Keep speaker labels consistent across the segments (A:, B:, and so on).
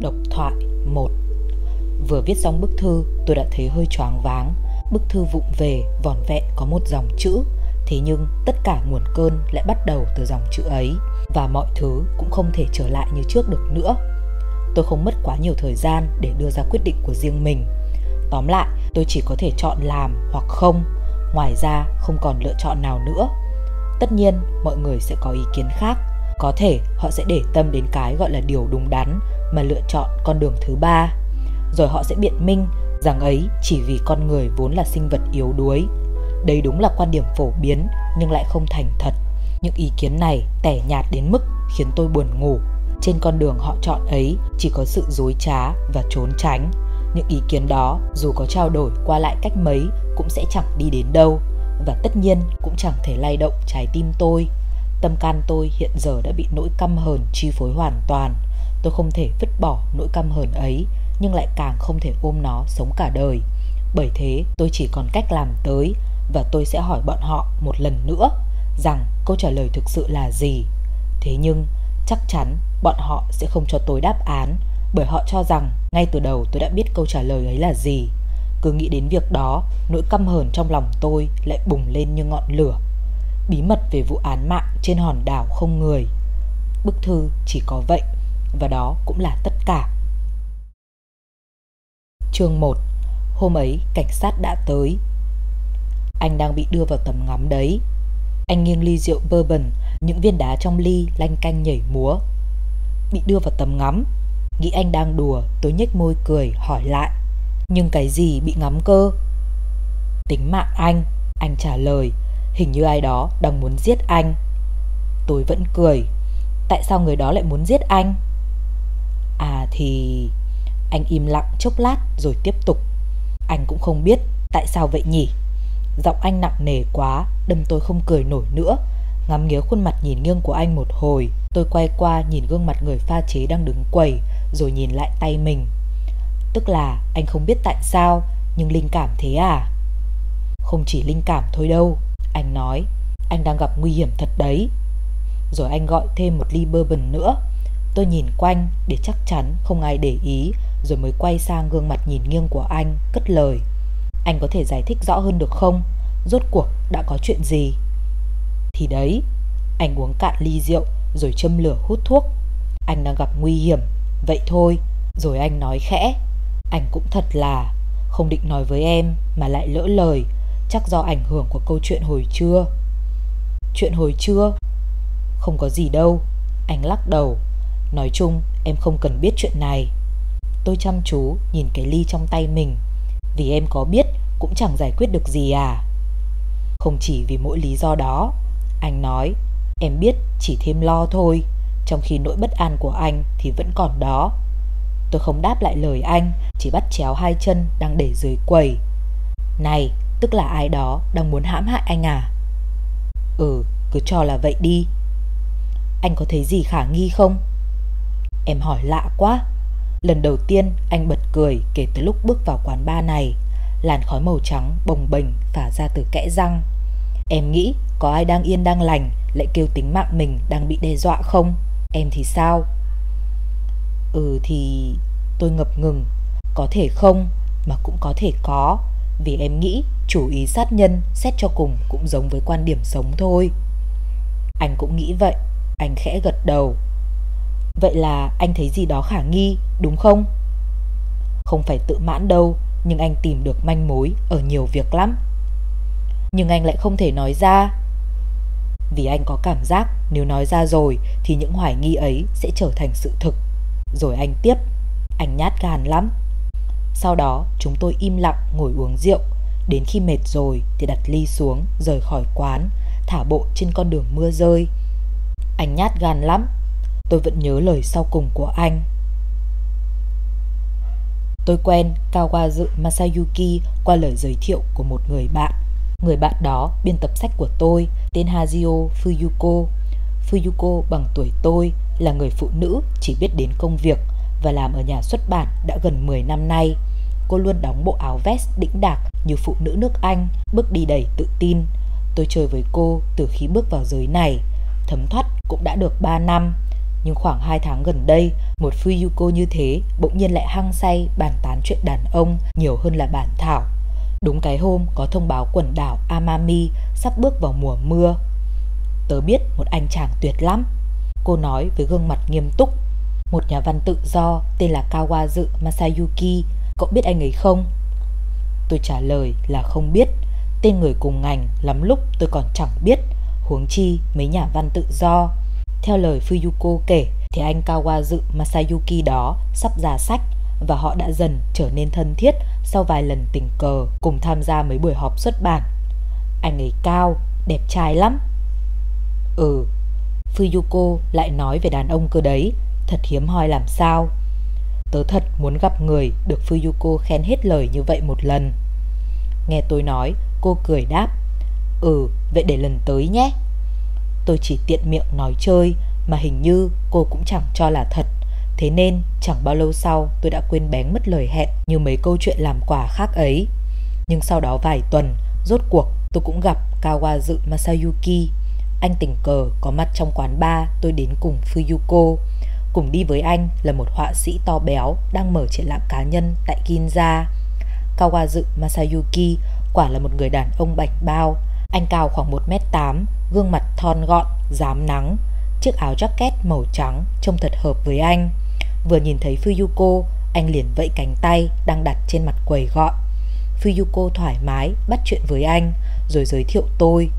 A: Độc thoại 1 Vừa viết xong bức thư, tôi đã thấy hơi choáng váng. Bức thư vụng về vòn vẹn, có một dòng chữ. Thế nhưng, tất cả nguồn cơn lại bắt đầu từ dòng chữ ấy. Và mọi thứ cũng không thể trở lại như trước được nữa. Tôi không mất quá nhiều thời gian để đưa ra quyết định của riêng mình. Tóm lại, tôi chỉ có thể chọn làm hoặc không. Ngoài ra, không còn lựa chọn nào nữa. Tất nhiên, mọi người sẽ có ý kiến khác. Có thể họ sẽ để tâm đến cái gọi là điều đúng đắn mà lựa chọn con đường thứ ba. Rồi họ sẽ biện minh rằng ấy chỉ vì con người vốn là sinh vật yếu đuối. Đây đúng là quan điểm phổ biến, nhưng lại không thành thật. Những ý kiến này tẻ nhạt đến mức khiến tôi buồn ngủ. Trên con đường họ chọn ấy, chỉ có sự dối trá và trốn tránh. Những ý kiến đó, dù có trao đổi qua lại cách mấy, cũng sẽ chẳng đi đến đâu. Và tất nhiên, cũng chẳng thể lay động trái tim tôi. Tâm can tôi hiện giờ đã bị nỗi căm hờn chi phối hoàn toàn. Tôi không thể vứt bỏ nỗi căm hờn ấy, nhưng lại càng không thể ôm nó sống cả đời. Bởi thế tôi chỉ còn cách làm tới và tôi sẽ hỏi bọn họ một lần nữa rằng câu trả lời thực sự là gì. Thế nhưng chắc chắn bọn họ sẽ không cho tôi đáp án bởi họ cho rằng ngay từ đầu tôi đã biết câu trả lời ấy là gì. Cứ nghĩ đến việc đó, nỗi căm hờn trong lòng tôi lại bùng lên như ngọn lửa bí mật về vụ án mạng trên hòn đảo không người. Bức thư chỉ có vậy, và đó cũng là tất cả. Chương 1 Hôm ấy, cảnh sát đã tới. Anh đang bị đưa vào tầm ngắm đấy. Anh nghiêng ly rượu bourbon, những viên đá trong ly lanh canh nhảy múa. Bị đưa vào tầm ngắm. Nghĩ anh đang đùa, tôi nhếch môi cười, hỏi lại. Nhưng cái gì bị ngắm cơ? Tính mạng anh, anh trả lời Hình như ai đó đang muốn giết anh Tôi vẫn cười Tại sao người đó lại muốn giết anh À thì Anh im lặng chốc lát rồi tiếp tục. Anh cũng không biết Tại sao vậy nhỉ? Giọng anh nặng nề quá Đâm tôi không cười nổi nữa. Ngắm nghía khuôn mặt nhìn nghiêng của anh một hồi Tôi quay qua nhìn gương mặt người pha chế đang đứng quầy Rồi nhìn lại tay mình. Tức là anh không biết tại sao Nhưng linh cảm thế à? Không chỉ linh cảm thôi đâu anh nói, anh đang gặp nguy hiểm thật đấy. Rồi anh gọi thêm một ly bourbon nữa. Tôi nhìn quanh để chắc chắn không ai để ý, rồi mới quay sang gương mặt nhìn nghiêng của anh, cất lời. Anh có thể giải thích rõ hơn được không? Rốt cuộc đã có chuyện gì? Thì đấy, anh uống cạn ly rượu rồi châm lửa hút thuốc. Anh đang gặp nguy hiểm, vậy thôi. Rồi anh nói khẽ, anh cũng thật là không định nói với em mà lại lỡ lời Chắc do ảnh hưởng của câu chuyện hồi trưa Chuyện hồi trưa Không có gì đâu Anh lắc đầu Nói chung, em không cần biết chuyện này. Tôi chăm chú nhìn cái ly trong tay mình. Vì em có biết, Cũng chẳng giải quyết được gì à. Không chỉ vì mỗi lý do đó, Anh nói, Em biết, chỉ thêm lo thôi. Trong khi nỗi bất an của anh thì vẫn còn đó. Tôi không đáp lại lời anh, Chỉ bắt chéo hai chân đang để dưới quầy. Này, Tức là ai đó đang muốn hãm hại anh à? Ừ cứ cho là vậy đi. Anh có thấy gì khả nghi không? Em hỏi lạ quá. Lần đầu tiên anh bật cười kể từ lúc bước vào quán bar này. Làn khói màu trắng bồng bềnh phả ra từ kẽ răng. Em nghĩ có ai đang yên đang lành Lại kêu tính mạng mình đang bị đe dọa không? Em thì sao? Ừ thì tôi ngập ngừng. Có thể không Mà cũng có thể có. Vì em nghĩ chủ ý sát nhân xét cho cùng cũng giống với quan điểm sống thôi. Anh cũng nghĩ vậy, anh khẽ gật đầu. Vậy là anh thấy gì đó khả nghi, đúng không? Không phải tự mãn đâu, nhưng anh tìm được manh mối ở nhiều việc lắm. Nhưng anh lại không thể nói ra. Vì anh có cảm giác nếu nói ra rồi thì những hoài nghi ấy sẽ trở thành sự thực. Rồi anh tiếp, anh nhát gan lắm. Sau đó chúng tôi im lặng ngồi uống rượu Đến khi mệt rồi thì đặt ly xuống, rời khỏi quán, thả bộ trên con đường mưa rơi. Anh nhát gan lắm, tôi vẫn nhớ lời sau cùng của anh. Tôi quen Kawazu Masayuki qua lời giới thiệu của một người bạn. Người bạn đó biên tập sách của tôi tên Hajio Fuyuko. Fuyuko bằng tuổi tôi là người phụ nữ chỉ biết đến công việc và làm ở nhà xuất bản đã gần 10 năm nay. Cô luôn đóng bộ áo vest đĩnh đạc như phụ nữ nước Anh, bước đi đầy tự tin. Tôi chơi với cô từ khi bước vào giới này, thấm thoát cũng đã được 3 năm. Nhưng khoảng 2 tháng gần đây, một Fuyuko như thế bỗng nhiên lại hăng say bàn tán chuyện đàn ông nhiều hơn là bản thảo. Đúng cái hôm có thông báo quần đảo Amami sắp bước vào mùa mưa. Tớ biết một anh chàng tuyệt lắm. Cô nói với gương mặt nghiêm túc. Một nhà văn tự do tên là Kawazu Masayuki. Cậu biết anh ấy không? Tôi trả lời là không biết. Tên người cùng ngành lắm lúc tôi còn chẳng biết. Huống chi mấy nhà văn tự do. Theo lời Fuyuko kể thì anh Kawazu Masayuki đó sắp ra sách và họ đã dần trở nên thân thiết sau vài lần tình cờ cùng tham gia mấy buổi họp xuất bản. Anh ấy cao, đẹp trai lắm. Ừ, Fuyuko lại nói về đàn ông cơ đấy, thật hiếm hoi làm sao. Tớ thật muốn gặp người được Fuyuko khen hết lời như vậy một lần. Nghe tôi nói, cô cười đáp. Ừ, vậy để lần tới nhé. Tôi chỉ tiện miệng nói chơi mà hình như cô cũng chẳng cho là thật. Thế nên chẳng bao lâu sau tôi đã quên bén mất lời hẹn như mấy câu chuyện làm quà khác ấy. Nhưng sau đó vài tuần, rốt cuộc tôi cũng gặp Kawazu Masayuki. Anh tình cờ có mặt trong quán bar tôi đến cùng Fuyuko. Cùng đi với anh là một họa sĩ to béo đang mở triển lãm cá nhân tại Ginza. Kawazu Masayuki quả là một người đàn ông bạch bao. Anh cao khoảng 1m8, gương mặt thon gọn, dám nắng. Chiếc áo jacket màu trắng trông thật hợp với anh. Vừa nhìn thấy Fuyuko, anh liền vẫy cánh tay đang đặt trên mặt quầy gọi. Fuyuko thoải mái bắt chuyện với anh, rồi giới thiệu tôi.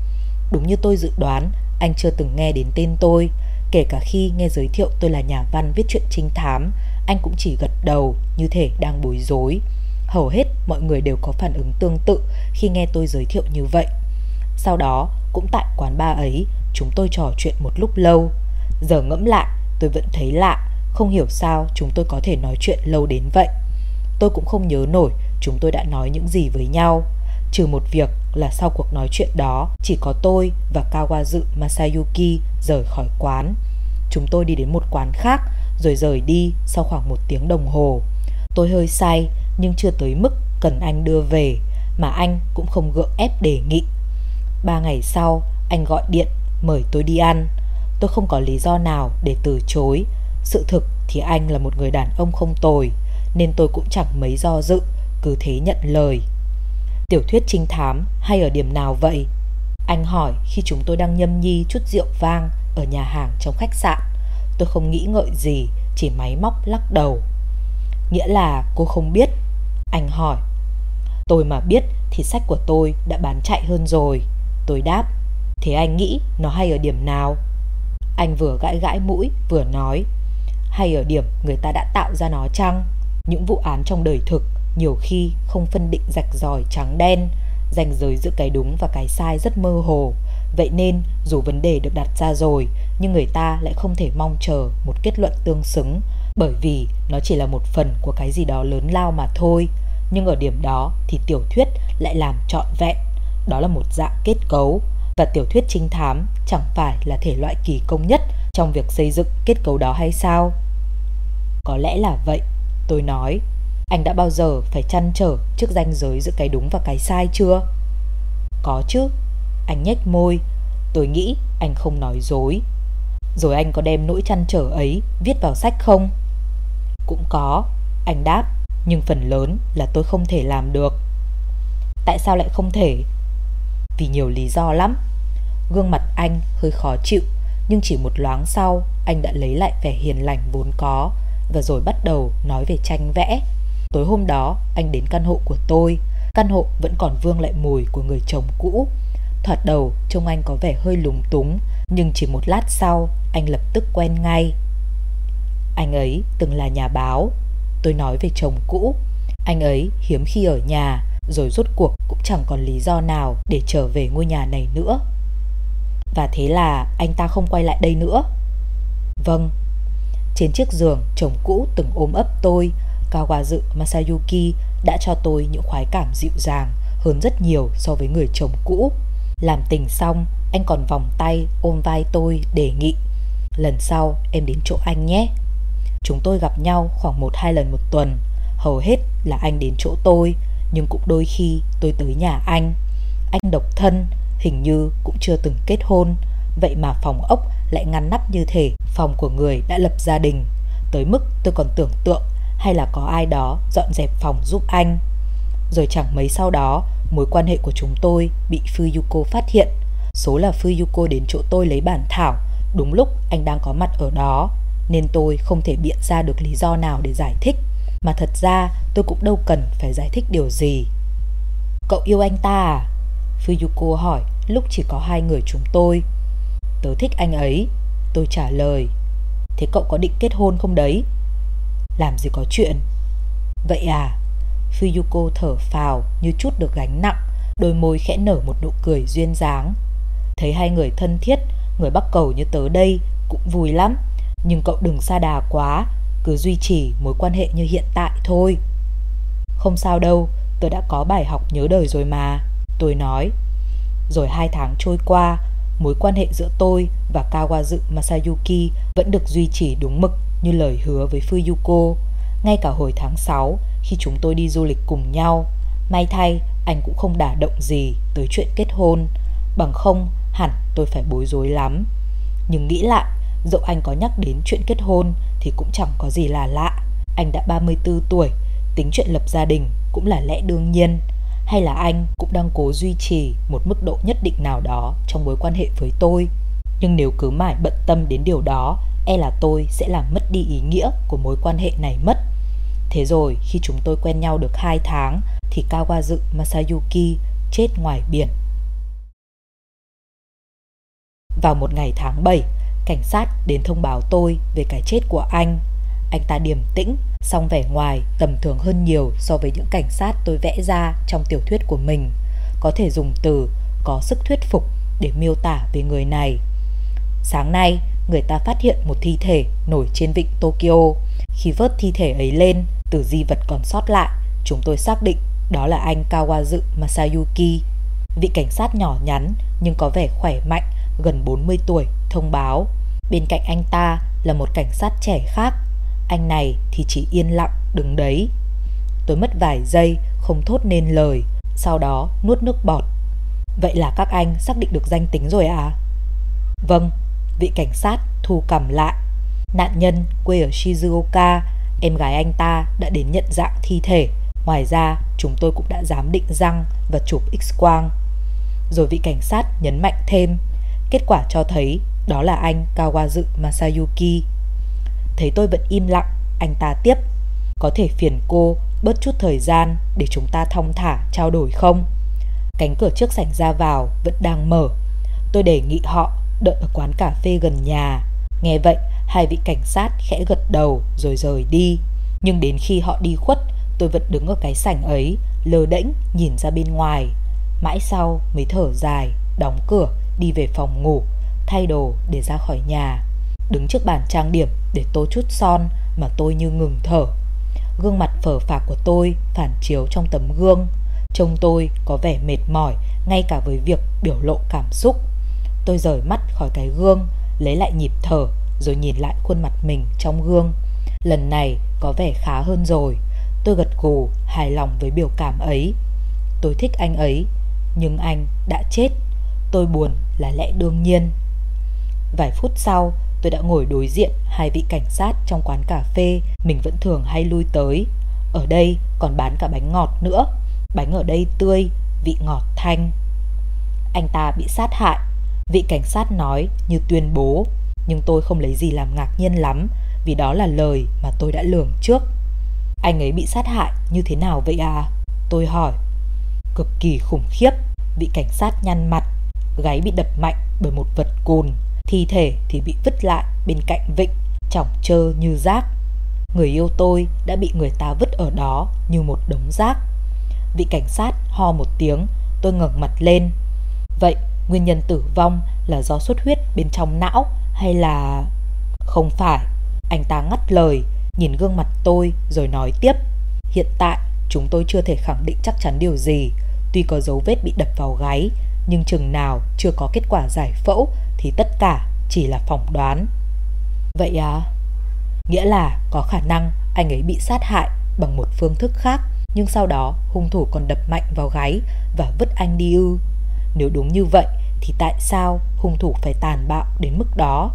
A: Đúng như tôi dự đoán, anh chưa từng nghe đến tên tôi. Kể cả khi nghe giới thiệu tôi là nhà văn viết truyện trinh thám, anh cũng chỉ gật đầu như thể đang bối rối. Hầu hết mọi người đều có phản ứng tương tự khi nghe tôi giới thiệu như vậy. Sau đó, cũng tại quán bar ấy, chúng tôi trò chuyện một lúc lâu. Giờ ngẫm lại, tôi vẫn thấy lạ, không hiểu sao chúng tôi có thể nói chuyện lâu đến vậy. Tôi cũng không nhớ nổi chúng tôi đã nói những gì với nhau. Trừ một việc là sau cuộc nói chuyện đó, chỉ có tôi và Kawazu Masayuki rời khỏi quán. Chúng tôi đi đến một quán khác rồi rời đi sau khoảng một tiếng đồng hồ. Tôi hơi say nhưng chưa tới mức cần anh đưa về mà anh cũng không gượng ép đề nghị. Ba ngày sau, anh gọi điện mời tôi đi ăn. Tôi không có lý do nào để từ chối. Sự thực thì anh là một người đàn ông không tồi, nên tôi cũng chẳng mấy do dự, cứ thế nhận lời. Tiểu thuyết trinh thám hay ở điểm nào vậy? Anh hỏi khi chúng tôi đang nhâm nhi chút rượu vang ở nhà hàng trong khách sạn. Tôi không nghĩ ngợi gì, chỉ máy móc lắc đầu. Nghĩa là cô không biết. Anh hỏi. Tôi mà biết thì sách của tôi đã bán chạy hơn rồi. Tôi đáp. Thế anh nghĩ nó hay ở điểm nào? Anh vừa gãi gãi mũi vừa nói. Hay ở điểm người ta đã tạo ra nó chăng? Những vụ án trong đời thực nhiều khi không phân định rạch ròi trắng đen, ranh giới giữa cái đúng và cái sai rất mơ hồ. Vậy nên dù vấn đề được đặt ra rồi, nhưng người ta lại không thể mong chờ một kết luận tương xứng, bởi vì nó chỉ là một phần của cái gì đó lớn lao mà thôi. Nhưng ở điểm đó thì tiểu thuyết lại làm trọn vẹn. Đó là một dạng kết cấu, và tiểu thuyết trinh thám chẳng phải là thể loại kỳ công nhất trong việc xây dựng kết cấu đó hay sao? Có lẽ là vậy, tôi nói. Anh đã bao giờ phải chăn trở trước ranh giới giữa cái đúng và cái sai chưa? Có chứ. Anh nhếch môi. Tôi nghĩ anh không nói dối. Rồi anh có đem nỗi chăn trở ấy viết vào sách không? Cũng có. Anh đáp. Nhưng phần lớn là tôi không thể làm được. Tại sao lại không thể? Vì nhiều lý do lắm. Gương mặt anh hơi khó chịu, nhưng chỉ một loáng sau, anh đã lấy lại vẻ hiền lành vốn có và rồi bắt đầu nói về tranh vẽ. Tối hôm đó, anh đến căn hộ của tôi. Căn hộ vẫn còn vương lại mùi của người chồng cũ. Thoạt đầu, trông anh có vẻ hơi lúng túng, nhưng chỉ một lát sau, anh lập tức quen ngay. Anh ấy từng là nhà báo. Tôi nói về chồng cũ. Anh ấy hiếm khi ở nhà, rồi rốt cuộc cũng chẳng còn lý do nào để trở về ngôi nhà này nữa. Và thế là anh ta không quay lại đây nữa. Vâng. Trên chiếc giường, chồng cũ từng ôm ấp tôi, Kawazu Masayuki đã cho tôi những khoái cảm dịu dàng hơn rất nhiều so với người chồng cũ. Làm tình xong, anh còn vòng tay ôm vai tôi đề nghị. Lần sau em đến chỗ anh nhé. Chúng tôi gặp nhau khoảng 1-2 lần một tuần. Hầu hết là anh đến chỗ tôi, nhưng cũng đôi khi tôi tới nhà anh. Anh độc thân, hình như cũng chưa từng kết hôn, vậy mà phòng ốc lại ngăn nắp như thể phòng của người đã lập gia đình, tới mức tôi còn tưởng tượng hay là có ai đó dọn dẹp phòng giúp anh. Rồi chẳng mấy sau đó, mối quan hệ của chúng tôi bị Fuyuko phát hiện. Số là Fuyuko đến chỗ tôi lấy bản thảo, đúng lúc anh đang có mặt ở đó, nên tôi không thể biện ra được lý do nào để giải thích. Mà thật ra tôi cũng đâu cần phải giải thích điều gì. Cậu yêu anh ta à? Fuyuko hỏi lúc chỉ có hai người chúng tôi. Tớ thích anh ấy, tôi trả lời. Thế cậu có định kết hôn không đấy? Làm gì có chuyện? Vậy à? Fuyuko thở phào như chút được gánh nặng, đôi môi khẽ nở một nụ cười duyên dáng. Thấy hai người thân thiết, người bắc cầu như tớ đây cũng vui lắm, nhưng cậu đừng xa đà quá, cứ duy trì mối quan hệ như hiện tại thôi. Không sao đâu, tôi đã có bài học nhớ đời rồi mà, tôi nói. Rồi hai tháng trôi qua, mối quan hệ giữa tôi và Kawazu Masayuki vẫn được duy trì đúng mực như lời hứa với Fuyuko. Ngay cả hồi tháng 6 khi chúng tôi đi du lịch cùng nhau, may thay anh cũng không đả động gì tới chuyện kết hôn, bằng không hẳn tôi phải bối rối lắm. Nhưng nghĩ lại, dẫu anh có nhắc đến chuyện kết hôn thì cũng chẳng có gì là lạ. Anh đã 34 tuổi, tính chuyện lập gia đình cũng là lẽ đương nhiên. Hay là anh cũng đang cố duy trì một mức độ nhất định nào đó trong mối quan hệ với tôi. Nhưng nếu cứ mãi bận tâm đến điều đó, e là tôi sẽ làm mất đi ý nghĩa của mối quan hệ này mất. Thế rồi khi chúng tôi quen nhau được 2 tháng thì Kawazu Masayuki chết ngoài biển. Vào một ngày tháng 7, cảnh sát đến thông báo tôi về cái chết của anh. Anh ta điềm tĩnh, song vẻ ngoài tầm thường hơn nhiều so với những cảnh sát tôi vẽ ra trong tiểu thuyết của mình. Có thể dùng từ có sức thuyết phục để miêu tả về người này. Sáng nay, người ta phát hiện một thi thể nổi trên vịnh Tokyo. Khi vớt thi thể ấy lên, từ di vật còn sót lại, chúng tôi xác định đó là anh Kawazu Masayuki. Vị cảnh sát nhỏ nhắn nhưng có vẻ khỏe mạnh, gần 40 tuổi, thông báo. Bên cạnh anh ta là một cảnh sát trẻ khác. Anh này thì chỉ yên lặng đứng đấy. Tôi mất vài giây không thốt nên lời, sau đó nuốt nước bọt. Vậy là các anh xác định được danh tính rồi à? Vâng, vị cảnh sát thu cầm lại. Nạn nhân quê ở Shizuoka, em gái anh ta đã đến nhận dạng thi thể. Ngoài ra, chúng tôi cũng đã giám định răng và chụp x-quang. Rồi vị cảnh sát nhấn mạnh thêm, kết quả cho thấy đó là anh Kawazu Masayuki. Thấy tôi vẫn im lặng, anh ta tiếp, có thể phiền cô bớt chút thời gian để chúng ta thong thả trao đổi không? Cánh cửa trước sảnh ra vào vẫn đang mở. Tôi đề nghị họ đợi ở quán cà phê gần nhà. Nghe vậy, hai vị cảnh sát khẽ gật đầu rồi rời đi. Nhưng đến khi họ đi khuất, tôi vẫn đứng ở cái sảnh ấy, lơ đễnh nhìn ra bên ngoài. Mãi sau mới thở dài, đóng cửa, đi về phòng ngủ, thay đồ để ra khỏi nhà. Đứng trước bàn trang điểm để tô chút son mà tôi như ngừng thở. Gương mặt phở phạc của tôi phản chiếu trong tấm gương. Trông tôi có vẻ mệt mỏi ngay cả với việc biểu lộ cảm xúc. Tôi rời mắt khỏi cái gương, lấy lại nhịp thở rồi nhìn lại khuôn mặt mình trong gương. Lần này có vẻ khá hơn rồi. Tôi gật gù, hài lòng với biểu cảm ấy. Tôi thích anh ấy, nhưng anh đã chết. Tôi buồn là lẽ đương nhiên. Vài phút sau, tôi đã ngồi đối diện hai vị cảnh sát trong quán cà phê mình vẫn thường hay lui tới. Ở đây còn bán cả bánh ngọt nữa. Bánh ở đây tươi, vị ngọt thanh. Anh ta bị sát hại Vị cảnh sát nói như tuyên bố, nhưng tôi không lấy gì làm ngạc nhiên lắm vì đó là lời mà tôi đã lường trước. Anh ấy bị sát hại như thế nào vậy à? Tôi hỏi. Cực kỳ khủng khiếp, vị cảnh sát nhăn mặt, gáy bị đập mạnh bởi một vật cồn, thi thể thì bị vứt lại bên cạnh vịnh, chỏng trơ như rác. Người yêu tôi đã bị người ta vứt ở đó như một đống rác. Vị cảnh sát ho một tiếng, tôi ngẩng mặt lên. Vậy Nguyên nhân tử vong là do xuất huyết bên trong não hay là... Không phải, anh ta ngắt lời, nhìn gương mặt tôi rồi nói tiếp. Hiện tại, chúng tôi chưa thể khẳng định chắc chắn điều gì. Tuy có dấu vết bị đập vào gáy, nhưng chừng nào chưa có kết quả giải phẫu thì tất cả chỉ là phỏng đoán. Vậy à? Nghĩa là có khả năng anh ấy bị sát hại bằng một phương thức khác, nhưng sau đó hung thủ còn đập mạnh vào gáy và vứt anh đi ư. Nếu đúng như vậy thì tại sao hung thủ phải tàn bạo đến mức đó?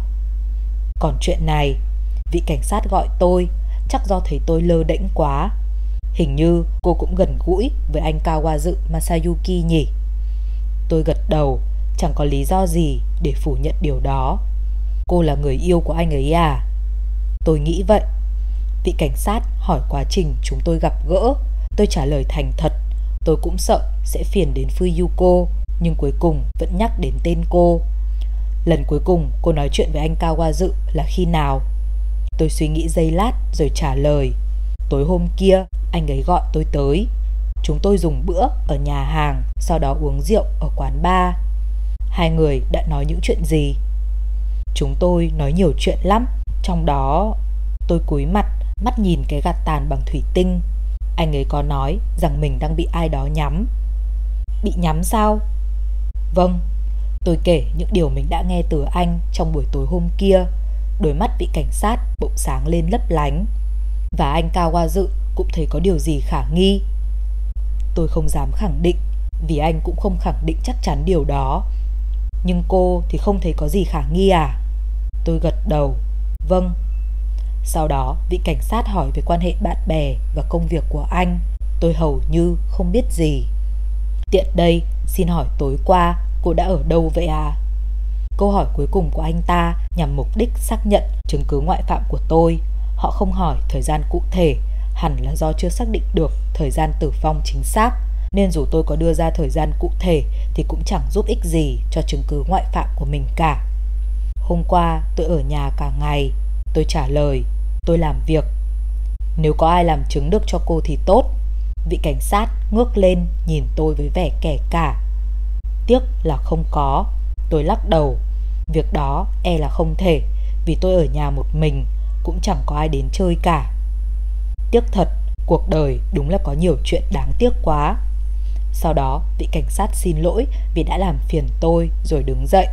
A: Còn chuyện này, vị cảnh sát gọi tôi, chắc do thấy tôi lơ đễnh quá. Hình như cô cũng gần gũi với anh Kawazu Masayuki nhỉ? Tôi gật đầu, chẳng có lý do gì để phủ nhận điều đó. Cô là người yêu của anh ấy à? Tôi nghĩ vậy. Vị cảnh sát hỏi quá trình chúng tôi gặp gỡ. Tôi trả lời thành thật. Tôi cũng sợ sẽ phiền đến Fuyuko, nhưng cuối cùng vẫn nhắc đến tên cô. Lần cuối cùng cô nói chuyện với anh Kawazu là khi nào? Tôi suy nghĩ giây lát rồi trả lời. Tối hôm kia, anh ấy gọi tôi tới. Chúng tôi dùng bữa ở nhà hàng, sau đó uống rượu ở quán bar. Hai người đã nói những chuyện gì? Chúng tôi nói nhiều chuyện lắm, trong đó tôi cúi mặt, mắt nhìn cái gạt tàn bằng thủy tinh. Anh ấy có nói rằng mình đang bị ai đó nhắm. Bị nhắm sao? Vâng, tôi kể những điều mình đã nghe từ anh trong buổi tối hôm kia. Đôi mắt vị cảnh sát bỗng sáng lên lấp lánh. Và anh Cao qua Dự cũng thấy có điều gì khả nghi. Tôi không dám khẳng định vì anh cũng không khẳng định chắc chắn điều đó. Nhưng cô thì không thấy có gì khả nghi à? Tôi gật đầu. Vâng. Sau đó, vị cảnh sát hỏi về quan hệ bạn bè và công việc của anh. Tôi hầu như không biết gì. Tiện đây, xin hỏi tối qua cô đã ở đâu vậy à? Câu hỏi cuối cùng của anh ta nhằm mục đích xác nhận chứng cứ ngoại phạm của tôi. Họ không hỏi thời gian cụ thể, hẳn là do chưa xác định được thời gian tử vong chính xác. Nên dù tôi có đưa ra thời gian cụ thể thì cũng chẳng giúp ích gì cho chứng cứ ngoại phạm của mình cả. Hôm qua tôi ở nhà cả ngày. Tôi trả lời, tôi làm việc. Nếu có ai làm chứng được cho cô thì tốt. Vị cảnh sát ngước lên nhìn tôi với vẻ kẻ cả. Tiếc là không có. Tôi lắc đầu. Việc đó e là không thể vì tôi ở nhà một mình cũng chẳng có ai đến chơi cả. Tiếc thật, cuộc đời đúng là có nhiều chuyện đáng tiếc quá. Sau đó, vị cảnh sát xin lỗi vì đã làm phiền tôi rồi đứng dậy.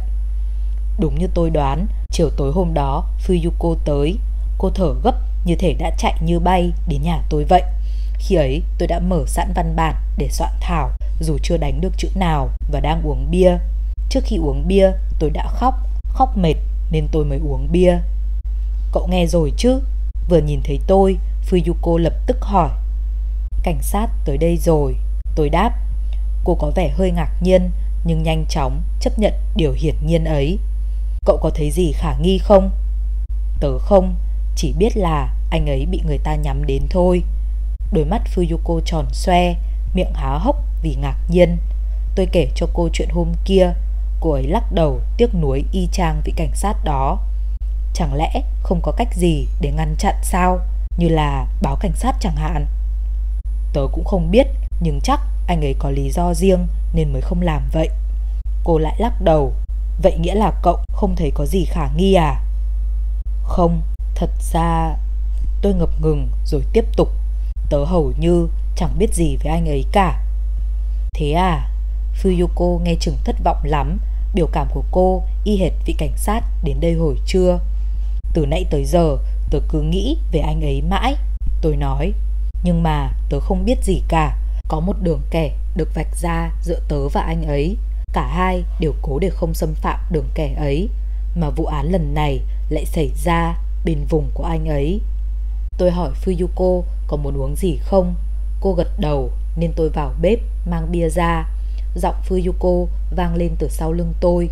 A: Đúng như tôi đoán, chiều tối hôm đó, Fuyuko tới. Cô thở gấp như thể đã chạy như bay đến nhà tôi vậy. Khi ấy, tôi đã mở sẵn văn bản để soạn thảo dù chưa đánh được chữ nào và đang uống bia. Trước khi uống bia, tôi đã khóc, khóc mệt nên tôi mới uống bia. Cậu nghe rồi chứ? Vừa nhìn thấy tôi, Fuyuko lập tức hỏi. Cảnh sát tới đây rồi. Tôi đáp. Cô có vẻ hơi ngạc nhiên nhưng nhanh chóng chấp nhận điều hiển nhiên ấy. Cậu có thấy gì khả nghi không? Tớ không, chỉ biết là anh ấy bị người ta nhắm đến thôi. Đôi mắt Fuyuko tròn xoe, miệng há hốc vì ngạc nhiên. Tôi kể cho cô chuyện hôm kia, cô ấy lắc đầu tiếc nuối y chang vị cảnh sát đó. Chẳng lẽ không có cách gì để ngăn chặn sao? Như là báo cảnh sát chẳng hạn. Tớ cũng không biết, nhưng chắc anh ấy có lý do riêng nên mới không làm vậy. Cô lại lắc đầu. Vậy nghĩa là cậu không thấy có gì khả nghi à? Không, thật ra... Tôi ngập ngừng rồi tiếp tục. Tớ hầu như chẳng biết gì về anh ấy cả. Thế à? Fuyuko nghe chừng thất vọng lắm. Biểu cảm của cô y hệt vị cảnh sát đến đây hồi trưa. Từ nãy tới giờ tớ cứ nghĩ về anh ấy mãi. Tôi nói, nhưng mà tớ không biết gì cả. Có một đường kẻ được vạch ra giữa tớ và anh ấy. Cả hai đều cố để không xâm phạm đường kẻ ấy. Mà vụ án lần này lại xảy ra bên vùng của anh ấy. Tôi hỏi Fuyuko có muốn uống gì không? Cô gật đầu nên tôi vào bếp mang bia ra. Giọng Fuyuko vang lên từ sau lưng tôi.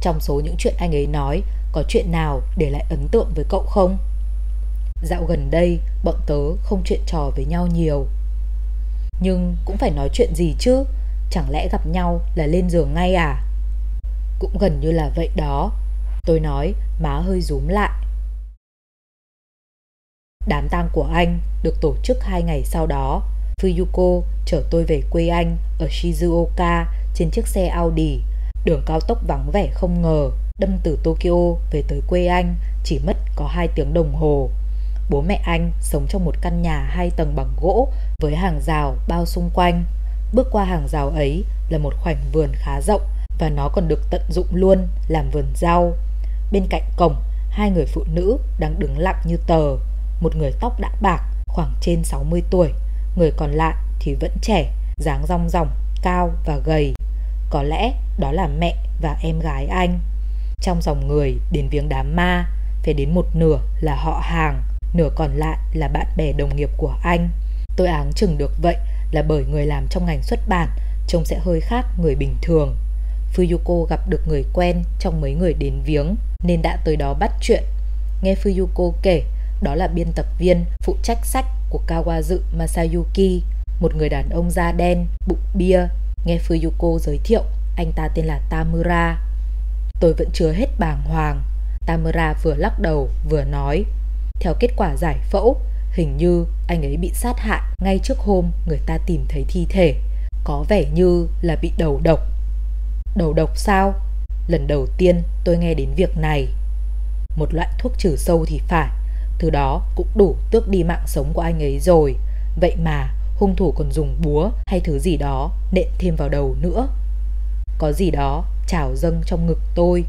A: Trong số những chuyện anh ấy nói, có chuyện nào để lại ấn tượng với cậu không? Dạo gần đây, bọn tớ không chuyện trò với nhau nhiều. Nhưng cũng phải nói chuyện gì chứ, chẳng lẽ gặp nhau là lên giường ngay à? Cũng gần như là vậy đó. Tôi nói, má hơi rúm lại. Đám tang của anh được tổ chức hai ngày sau đó. Fuyuko chở tôi về quê anh ở Shizuoka trên chiếc xe Audi. Đường cao tốc vắng vẻ không ngờ, đâm từ Tokyo về tới quê anh chỉ mất có 2 tiếng đồng hồ. Bố mẹ anh sống trong một căn nhà hai tầng bằng gỗ với hàng rào bao xung quanh. Bước qua hàng rào ấy là một khoảnh vườn khá rộng và nó còn được tận dụng luôn làm vườn rau. Bên cạnh cổng, hai người phụ nữ đang đứng lặng như tờ. Một người tóc đã bạc, khoảng trên 60 tuổi. Người còn lại thì vẫn trẻ, dáng rong ròng, cao và gầy. Có lẽ đó là mẹ và em gái anh. Trong dòng người đến viếng đám ma, phải đến một nửa là họ hàng, nửa còn lại là bạn bè đồng nghiệp của anh. Tôi áng chừng được vậy là bởi người làm trong ngành xuất bản trông sẽ hơi khác người bình thường. Fuyuko gặp được người quen trong mấy người đến viếng nên đã tới đó bắt chuyện. Nghe Fuyuko kể, đó là biên tập viên phụ trách sách của Kawazu Masayuki, một người đàn ông da đen, bụng bia. Nghe Fuyuko giới thiệu, anh ta tên là Tamura. Tôi vẫn chưa hết bàng hoàng. Tamura vừa lắc đầu vừa nói, theo kết quả giải phẫu, hình như anh ấy bị sát hại ngay trước hôm người ta tìm thấy thi thể. Có vẻ như là bị đầu độc. Đầu độc sao? Lần đầu tiên tôi nghe đến việc này. Một loại thuốc trừ sâu thì phải, thứ đó cũng đủ tước đi mạng sống của anh ấy rồi. Vậy mà hung thủ còn dùng búa hay thứ gì đó nện thêm vào đầu nữa. Có gì đó trào dâng trong ngực tôi.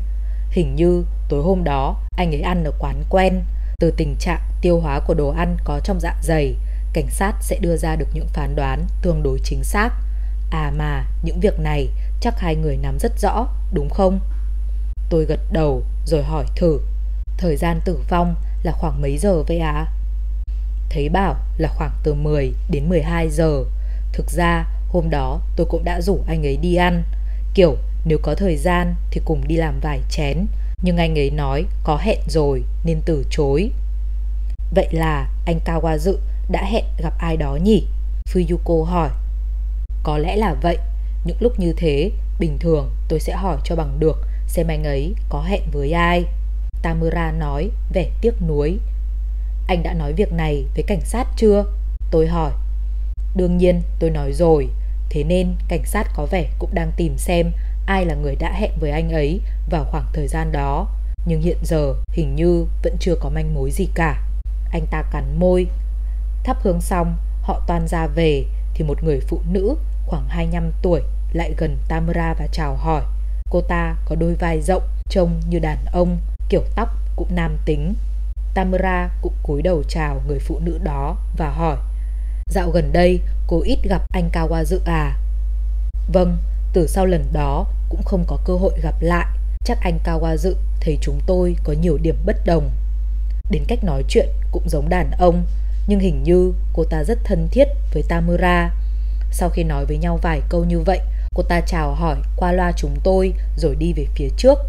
A: Hình như tối hôm đó anh ấy ăn ở quán quen. Từ tình trạng tiêu hóa của đồ ăn có trong dạ dày, cảnh sát sẽ đưa ra được những phán đoán tương đối chính xác. À mà, những việc này chắc hai người nắm rất rõ, đúng không? Tôi gật đầu rồi hỏi thử. Thời gian tử vong là khoảng mấy giờ vậy ạ? À? Thấy bảo là khoảng từ 10 đến 12 giờ. Thực ra hôm đó tôi cũng đã rủ anh ấy đi ăn. Kiểu nếu có thời gian thì cùng đi làm vài chén. Nhưng anh ấy nói có hẹn rồi nên từ chối. Vậy là anh Kawa Dự đã hẹn gặp ai đó nhỉ? Fuyuko hỏi. Có lẽ là vậy. Những lúc như thế, bình thường tôi sẽ hỏi cho bằng được xem anh ấy có hẹn với ai. Tamura nói vẻ tiếc nuối. Anh đã nói việc này với cảnh sát chưa? Tôi hỏi. Đương nhiên tôi nói rồi, thế nên cảnh sát có vẻ cũng đang tìm xem ai là người đã hẹn với anh ấy vào khoảng thời gian đó. Nhưng hiện giờ hình như vẫn chưa có manh mối gì cả. Anh ta cắn môi. Thắp hương xong, họ toàn ra về thì một người phụ nữ khoảng 25 tuổi lại gần Tamura và chào hỏi. Cô ta có đôi vai rộng, trông như đàn ông, kiểu tóc cũng nam tính. Tamura cũng cúi đầu chào người phụ nữ đó và hỏi Dạo gần đây cô ít gặp anh Kawazu à? Vâng, từ sau lần đó cũng không có cơ hội gặp lại Chắc anh Kawazu thấy chúng tôi có nhiều điểm bất đồng Đến cách nói chuyện cũng giống đàn ông Nhưng hình như cô ta rất thân thiết với Tamura Sau khi nói với nhau vài câu như vậy Cô ta chào hỏi qua loa chúng tôi rồi đi về phía trước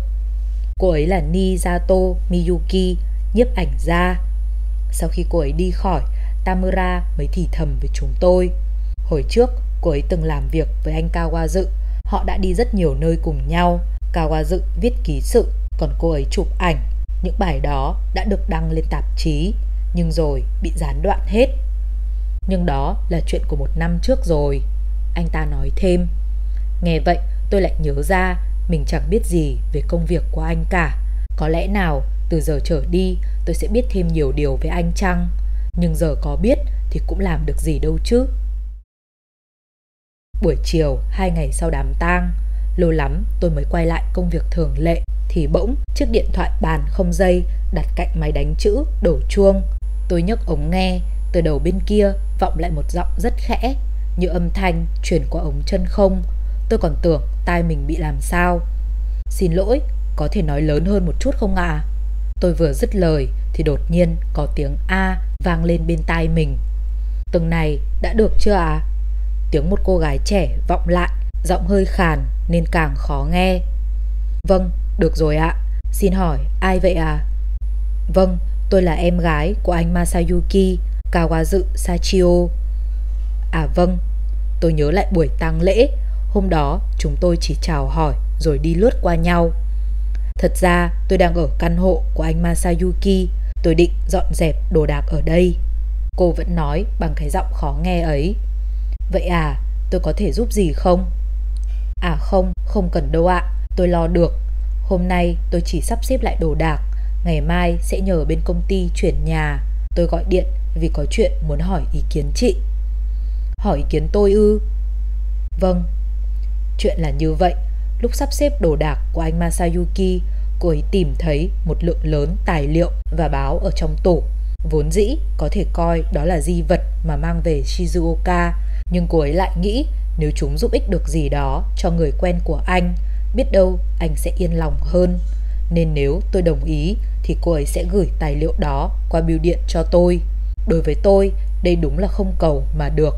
A: Cô ấy là Nizato Miyuki nhiếp ảnh gia Sau khi cô ấy đi khỏi, Tamura mới thì thầm với chúng tôi. Hồi trước, cô ấy từng làm việc với anh Kawazu. Họ đã đi rất nhiều nơi cùng nhau. Kawazu viết ký sự, còn cô ấy chụp ảnh. Những bài đó đã được đăng lên tạp chí, nhưng rồi bị gián đoạn hết. Nhưng đó là chuyện của một năm trước rồi. Anh ta nói thêm. Nghe vậy, tôi lại nhớ ra mình chẳng biết gì về công việc của anh cả. Có lẽ nào từ giờ trở đi tôi sẽ biết thêm nhiều điều về anh chăng Nhưng giờ có biết thì cũng làm được gì đâu chứ Buổi chiều hai ngày sau đám tang Lâu lắm tôi mới quay lại công việc thường lệ Thì bỗng chiếc điện thoại bàn không dây đặt cạnh máy đánh chữ đổ chuông Tôi nhấc ống nghe Từ đầu bên kia vọng lại một giọng rất khẽ Như âm thanh truyền qua ống chân không Tôi còn tưởng tai mình bị làm sao Xin lỗi, có thể nói lớn hơn một chút không ạ? À? Tôi vừa dứt lời thì đột nhiên có tiếng A vang lên bên tai mình. Từng này đã được chưa à? Tiếng một cô gái trẻ vọng lại, giọng hơi khàn nên càng khó nghe. Vâng, được rồi ạ. Xin hỏi, ai vậy à? Vâng, tôi là em gái của anh Masayuki Kawazu Sachio. À vâng, tôi nhớ lại buổi tang lễ. Hôm đó chúng tôi chỉ chào hỏi rồi đi lướt qua nhau. Thật ra tôi đang ở căn hộ của anh Masayuki Tôi định dọn dẹp đồ đạc ở đây Cô vẫn nói bằng cái giọng khó nghe ấy Vậy à, tôi có thể giúp gì không? À không, không cần đâu ạ. Tôi lo được. Hôm nay tôi chỉ sắp xếp lại đồ đạc. Ngày mai sẽ nhờ bên công ty chuyển nhà. Tôi gọi điện vì có chuyện muốn hỏi ý kiến chị. Hỏi ý kiến tôi ư? Vâng. Chuyện là như vậy. Lúc sắp xếp đồ đạc của anh Masayuki, cô ấy tìm thấy một lượng lớn tài liệu và báo ở trong tủ. Vốn dĩ có thể coi đó là di vật mà mang về Shizuoka, nhưng cô ấy lại nghĩ nếu chúng giúp ích được gì đó cho người quen của anh, biết đâu anh sẽ yên lòng hơn. nên nếu tôi đồng ý thì cô ấy sẽ gửi tài liệu đó qua bưu điện cho tôi. Đối với tôi, đây đúng là không cầu mà được.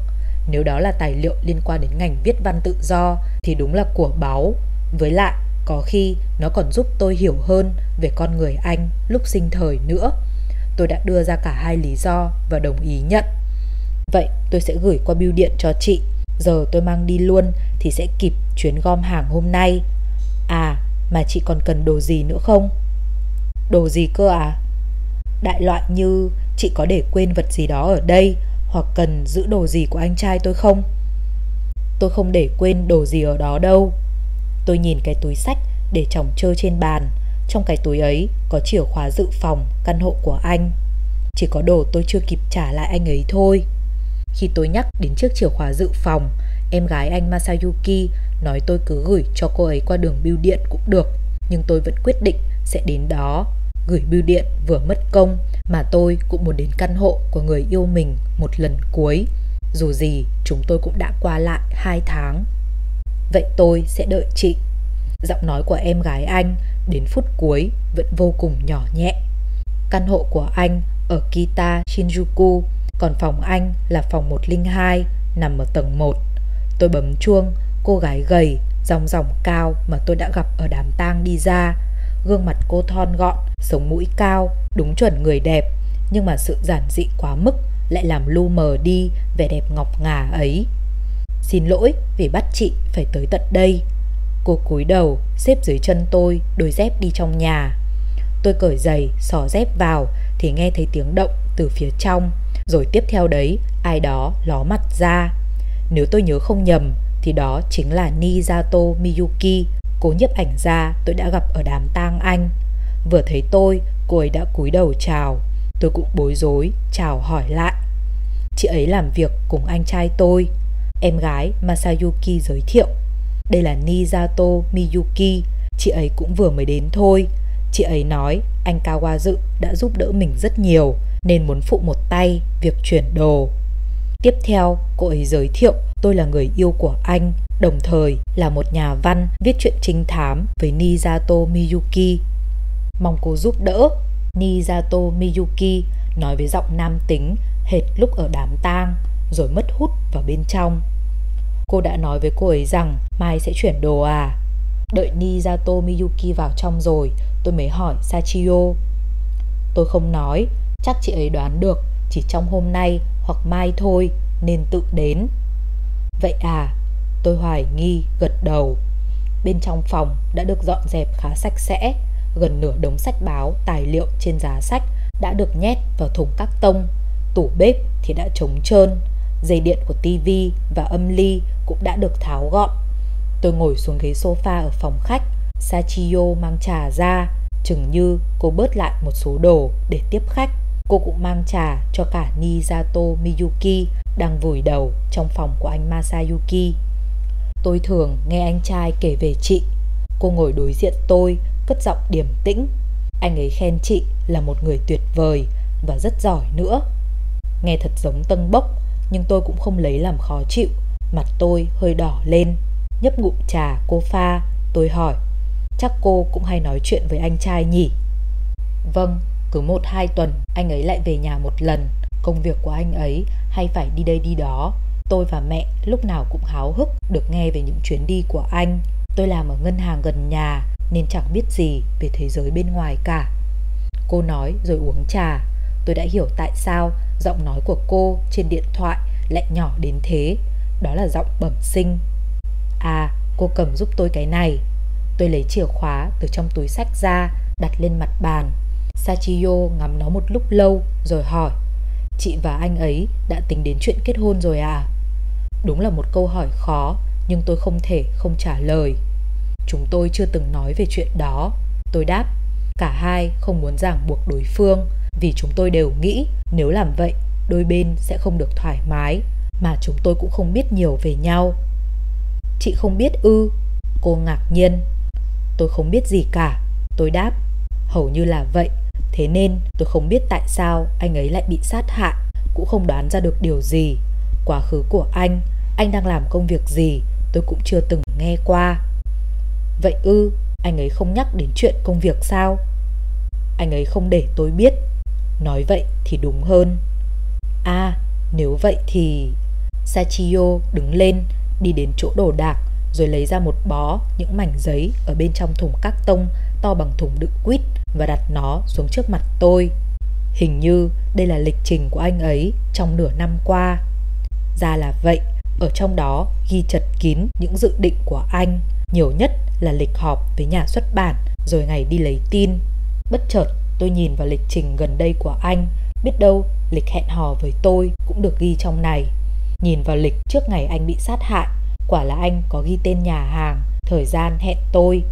A: Nếu đó là tài liệu liên quan đến ngành viết văn tự do thì đúng là của báu. Với lại, có khi nó còn giúp tôi hiểu hơn về con người anh lúc sinh thời nữa. Tôi đã đưa ra cả hai lý do và đồng ý nhận. Vậy tôi sẽ gửi qua bưu điện cho chị. Giờ tôi mang đi luôn thì sẽ kịp chuyến gom hàng hôm nay. À, mà chị còn cần đồ gì nữa không? Đồ gì cơ à? Đại loại như chị có để quên vật gì đó ở đây hoặc cần giữ đồ gì của anh trai tôi không? Tôi không để quên đồ gì ở đó đâu. Tôi nhìn cái túi sách để chồng chơi trên bàn. Trong cái túi ấy có chìa khóa dự phòng căn hộ của anh. Chỉ có đồ tôi chưa kịp trả lại anh ấy thôi. Khi tôi nhắc đến chiếc chìa khóa dự phòng, em gái anh Masayuki nói tôi cứ gửi cho cô ấy qua đường bưu điện cũng được. Nhưng tôi vẫn quyết định sẽ đến đó. Gửi bưu điện vừa mất công mà tôi cũng muốn đến căn hộ của người yêu mình một lần cuối. Dù gì chúng tôi cũng đã qua lại hai tháng. Vậy tôi sẽ đợi chị. Giọng nói của em gái anh đến phút cuối vẫn vô cùng nhỏ nhẹ. Căn hộ của anh ở Kita Shinjuku, còn phòng anh là phòng 102 nằm ở tầng 1. Tôi bấm chuông, cô gái gầy, dòng dòng cao mà tôi đã gặp ở đám tang đi ra. Gương mặt cô thon gọn, sống mũi cao, đúng chuẩn người đẹp, nhưng mà sự giản dị quá mức lại làm lu mờ đi vẻ đẹp ngọc ngà ấy. Xin lỗi vì bắt chị phải tới tận đây. Cô cúi đầu, xếp dưới chân tôi đôi dép đi trong nhà. Tôi cởi giày, xỏ dép vào thì nghe thấy tiếng động từ phía trong. Rồi tiếp theo đấy, ai đó ló mặt ra. Nếu tôi nhớ không nhầm thì đó chính là Nizato Miyuki, cố nhiếp ảnh gia tôi đã gặp ở đám tang anh. Vừa thấy tôi, cô ấy đã cúi đầu chào. Tôi cũng bối rối, chào hỏi lại. Chị ấy làm việc cùng anh trai tôi. Em gái Masayuki giới thiệu. Đây là Nizato Miyuki, chị ấy cũng vừa mới đến thôi. Chị ấy nói anh Kawazu đã giúp đỡ mình rất nhiều nên muốn phụ một tay việc chuyển đồ. Tiếp theo, cô ấy giới thiệu tôi là người yêu của anh, đồng thời là một nhà văn viết truyện trinh thám với Nizato Miyuki. Mong cô giúp đỡ. Nizato Miyuki nói với giọng nam tính hệt lúc ở đám tang rồi mất hút vào bên trong. Cô đã nói với cô ấy rằng mai sẽ chuyển đồ à. Đợi Nizato Miyuki vào trong rồi, tôi mới hỏi Sachio. Tôi không nói, chắc chị ấy đoán được chỉ trong hôm nay hoặc mai thôi nên tự đến. Vậy à, tôi hoài nghi gật đầu. Bên trong phòng đã được dọn dẹp khá sạch sẽ, gần nửa đống sách báo, tài liệu trên giá sách đã được nhét vào thùng các tông. Tủ bếp thì đã trống trơn, dây điện của tivi và âm ly cũng đã được tháo gọn. Tôi ngồi xuống ghế sofa ở phòng khách, Sachio mang trà ra, chừng như cô bớt lại một số đồ để tiếp khách. Cô cũng mang trà cho cả Nizato Miyuki đang vùi đầu trong phòng của anh Masayuki. Tôi thường nghe anh trai kể về chị. Cô ngồi đối diện tôi, cất giọng điềm tĩnh. Anh ấy khen chị là một người tuyệt vời và rất giỏi nữa. Nghe thật giống tân bốc, nhưng tôi cũng không lấy làm khó chịu. Mặt tôi hơi đỏ lên, nhấp ngụm trà cô pha, tôi hỏi. Chắc cô cũng hay nói chuyện với anh trai nhỉ? Vâng, cứ một hai tuần anh ấy lại về nhà một lần. Công việc của anh ấy hay phải đi đây đi đó. Tôi và mẹ lúc nào cũng háo hức được nghe về những chuyến đi của anh. Tôi làm ở ngân hàng gần nhà nên chẳng biết gì về thế giới bên ngoài cả. Cô nói rồi uống trà. Tôi đã hiểu tại sao giọng nói của cô trên điện thoại lại nhỏ đến thế. Đó là giọng bẩm sinh. À, cô cầm giúp tôi cái này. Tôi lấy chìa khóa từ trong túi sách ra, đặt lên mặt bàn. Sachio ngắm nó một lúc lâu rồi hỏi Chị và anh ấy đã tính đến chuyện kết hôn rồi à? Đúng là một câu hỏi khó nhưng tôi không thể không trả lời. Chúng tôi chưa từng nói về chuyện đó. Tôi đáp, cả hai không muốn ràng buộc đối phương vì chúng tôi đều nghĩ nếu làm vậy đôi bên sẽ không được thoải mái mà chúng tôi cũng không biết nhiều về nhau. Chị không biết ư? Cô ngạc nhiên. Tôi không biết gì cả. Tôi đáp, hầu như là vậy. Thế nên tôi không biết tại sao anh ấy lại bị sát hại, cũng không đoán ra được điều gì. Quá khứ của anh, anh đang làm công việc gì, tôi cũng chưa từng nghe qua. Vậy ư, Anh ấy không nhắc đến chuyện công việc sao? Anh ấy không để tôi biết. Nói vậy thì đúng hơn. À, nếu vậy thì... Sachio đứng lên, đi đến chỗ đồ đạc, rồi lấy ra một bó những mảnh giấy ở bên trong thùng các tông to bằng thùng đựng quýt và đặt nó xuống trước mặt tôi. Hình như đây là lịch trình của anh ấy trong nửa năm qua. Ra là vậy, ở trong đó ghi chật kín những dự định của anh, nhiều nhất là lịch họp với nhà xuất bản rồi ngày đi lấy tin. Bất chợt tôi nhìn vào lịch trình gần đây của anh, biết đâu lịch hẹn hò với tôi cũng được ghi trong này. Nhìn vào lịch trước ngày anh bị sát hại, quả là anh có ghi tên nhà hàng, thời gian hẹn tôi.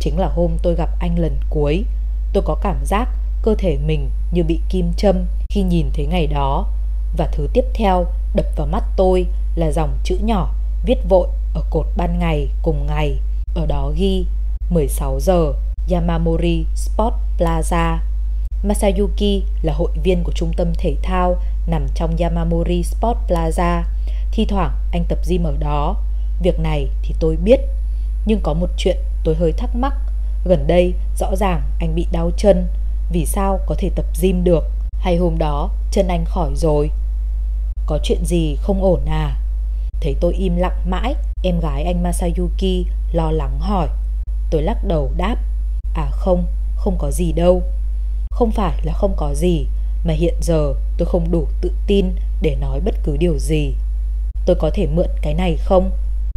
A: Chính là hôm tôi gặp anh lần cuối. Tôi có cảm giác cơ thể mình như bị kim châm khi nhìn thấy ngày đó. Và thứ tiếp theo đập vào mắt tôi là dòng chữ nhỏ viết vội ở cột ban ngày cùng ngày. Ở đó ghi 16 giờ, Yamamori Sport Plaza. Masayuki là hội viên của trung tâm thể thao nằm trong Yamamori Sport Plaza. Thi thoảng anh tập gym ở đó. Việc này thì tôi biết. Nhưng có một chuyện tôi hơi thắc mắc. Gần đây rõ ràng anh bị đau chân. Vì sao có thể tập gym được? Hay hôm đó chân anh khỏi rồi? Có chuyện gì không ổn à? Thấy tôi im lặng mãi, em gái anh Masayuki lo lắng hỏi. Tôi lắc đầu đáp. À không, không có gì đâu. Không phải là không có gì, mà hiện giờ tôi không đủ tự tin để nói bất cứ điều gì. Tôi có thể mượn cái này không?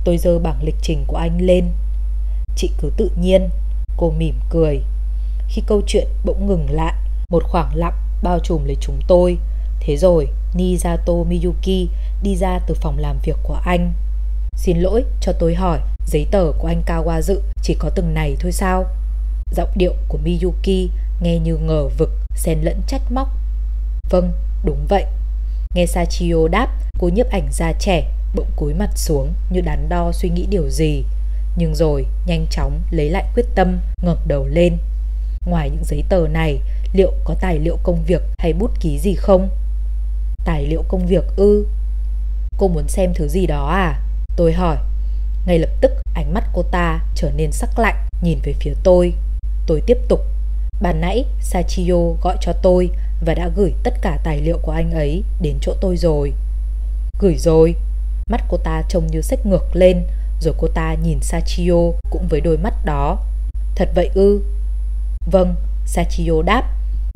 A: Tôi dơ bảng lịch trình của anh lên. Chị cứ tự nhiên, cô mỉm cười. Khi câu chuyện bỗng ngừng lại, một khoảng lặng bao trùm lấy chúng tôi. Thế rồi, Nizato Miyuki đi ra từ phòng làm việc của anh. Xin lỗi cho tôi hỏi, giấy tờ của anh Kawa dự chỉ có từng này thôi sao? Giọng điệu của Miyuki nghe như ngờ vực, xen lẫn trách móc. Vâng, đúng vậy. Nghe Sachio đáp, cô nhiếp ảnh ra trẻ bỗng cúi mặt xuống như đắn đo suy nghĩ điều gì. Nhưng rồi nhanh chóng lấy lại quyết tâm, ngẩng đầu lên. Ngoài những giấy tờ này, liệu có tài liệu công việc hay bút ký gì không? Tài liệu công việc ư? Cô muốn xem thứ gì đó à? Tôi hỏi. Ngay lập tức ánh mắt cô ta trở nên sắc lạnh nhìn về phía tôi. Tôi tiếp tục. Ban nãy Sachio gọi cho tôi và đã gửi tất cả tài liệu của anh ấy đến chỗ tôi rồi. Gửi rồi. Mắt cô ta trông như sách ngược lên, rồi cô ta nhìn Sachio cũng với đôi mắt đó. Thật vậy ư? Vâng, Sachio đáp,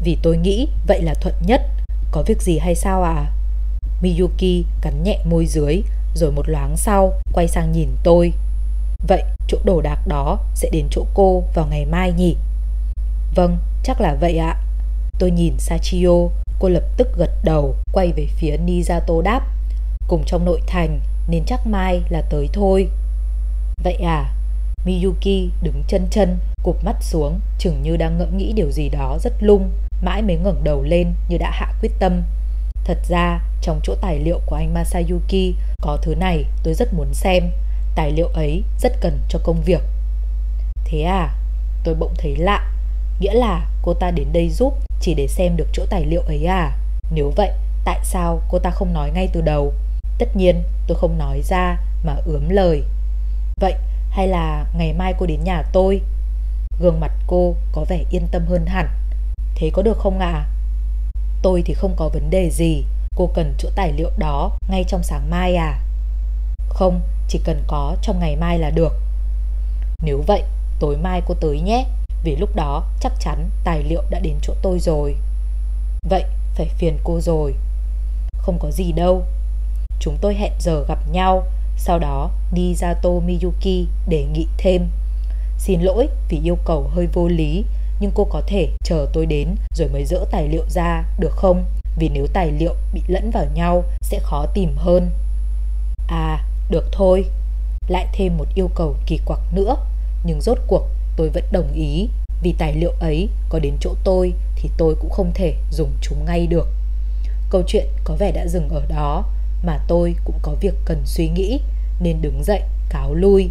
A: vì tôi nghĩ vậy là thuận nhất. Có việc gì hay sao à? Miyuki cắn nhẹ môi dưới, rồi một loáng sau quay sang nhìn tôi. Vậy chỗ đồ đạc đó sẽ đến chỗ cô vào ngày mai nhỉ? Vâng, chắc là vậy ạ. Tôi nhìn Sachio, cô lập tức gật đầu, quay về phía Nizato đáp. Cùng trong nội thành, nên chắc mai là tới thôi. Vậy à? Miyuki đứng chân chân, cụp mắt xuống, chừng như đang ngẫm nghĩ điều gì đó rất lung, mãi mới ngẩng đầu lên như đã hạ quyết tâm. Thật ra, trong chỗ tài liệu của anh Masayuki có thứ này tôi rất muốn xem. Tài liệu ấy rất cần cho công việc. Thế à? Tôi bỗng thấy lạ. Nghĩa là cô ta đến đây giúp chỉ để xem được chỗ tài liệu ấy à? Nếu vậy, tại sao cô ta không nói ngay từ đầu? Tất nhiên tôi không nói ra mà ướm lời. Vậy hay là ngày mai cô đến nhà tôi? Gương mặt cô có vẻ yên tâm hơn hẳn. Thế có được không ạ? À? Tôi thì không có vấn đề gì. Cô cần chỗ tài liệu đó ngay trong sáng mai à? Không, chỉ cần có trong ngày mai là được. Nếu vậy, tối mai cô tới nhé. Vì lúc đó chắc chắn tài liệu đã đến chỗ tôi rồi. Vậy phải phiền cô rồi. Không có gì đâu. Chúng tôi hẹn giờ gặp nhau. Sau đó Nijato Miyuki đề nghị thêm. Xin lỗi vì yêu cầu hơi vô lý, nhưng cô có thể chờ tôi đến rồi mới dỡ tài liệu ra được không? Vì nếu tài liệu bị lẫn vào nhau sẽ khó tìm hơn. À, được thôi. Lại thêm một yêu cầu kỳ quặc nữa, nhưng rốt cuộc tôi vẫn đồng ý. Vì tài liệu ấy có đến chỗ tôi thì tôi cũng không thể dùng chúng ngay được. Câu chuyện có vẻ đã dừng ở đó, mà tôi cũng có việc cần suy nghĩ nên đứng dậy cáo lui.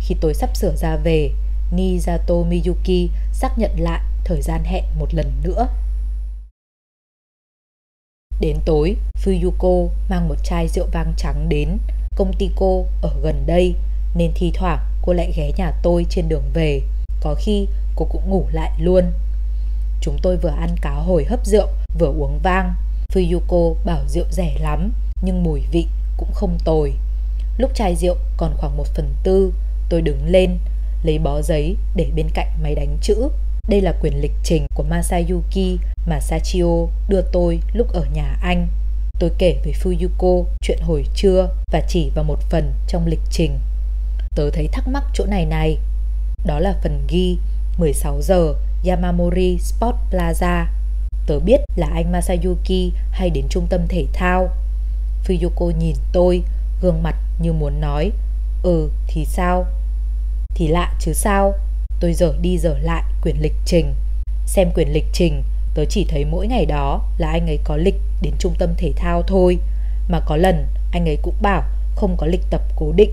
A: Khi tôi sắp sửa ra về, Nijato Miyuki xác nhận lại thời gian hẹn một lần nữa. Đến tối, Fuyuko mang một chai rượu vang trắng đến. Công ty cô ở gần đây, nên thi thoảng cô lại ghé nhà tôi trên đường về. có khi cô cũng ngủ lại luôn. Chúng tôi vừa ăn cá hồi hấp rượu, vừa uống vang. Fuyuko bảo rượu rẻ lắm, nhưng mùi vị cũng không tồi. Lúc chai rượu còn khoảng một phần tư, tôi đứng lên, lấy bó giấy để bên cạnh máy đánh chữ. Đây là quyển lịch trình của Masayuki mà Sachio đưa tôi lúc ở nhà anh. Tôi kể về Fuyuko chuyện hồi trưa và chỉ vào một phần trong lịch trình. Tớ thấy thắc mắc chỗ này này. Đó là phần ghi 16 giờ Yamamori Sport Plaza. Tớ biết là anh Masayuki hay đến trung tâm thể thao. Fuyuko nhìn tôi, gương mặt như muốn nói Ừ thì sao? Thì lạ chứ sao? Tôi dở đi dở lại quyển lịch trình. Xem quyển lịch trình, tớ chỉ thấy mỗi ngày đó là anh ấy có lịch đến trung tâm thể thao thôi. Mà có lần anh ấy cũng bảo không có lịch tập cố định,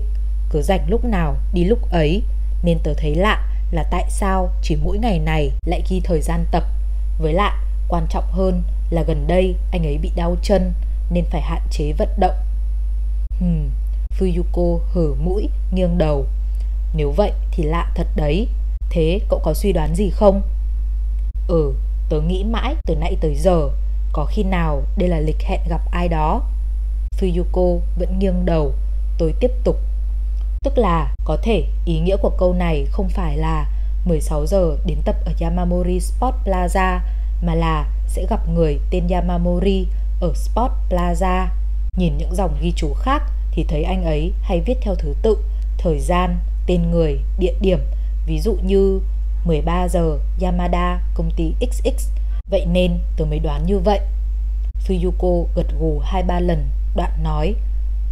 A: cứ rảnh lúc nào đi lúc ấy. Nên tớ thấy lạ là tại sao chỉ mỗi ngày này lại ghi thời gian tập. Với lại, quan trọng hơn là gần đây anh ấy bị đau chân nên phải hạn chế vận động. Hmm, Fuyuko hở mũi, nghiêng đầu. Nếu vậy thì lạ thật đấy. Thế cậu có suy đoán gì không? Ừ, tớ nghĩ mãi từ nãy tới giờ. Có khi nào đây là lịch hẹn gặp ai đó? Fuyuko vẫn nghiêng đầu. Tôi tiếp tục. Tức là có thể ý nghĩa của câu này không phải là 16 giờ đến tập ở Yamamori Sport Plaza mà là sẽ gặp người tên Yamamori ở Sport Plaza. Nhìn những dòng ghi chú khác thì thấy anh ấy hay viết theo thứ tự, thời gian, tên người, địa điểm, ví dụ như 13 giờ Yamada công ty XX. Vậy nên tôi mới đoán như vậy. Fuyuko gật gù hai ba lần, đoạn nói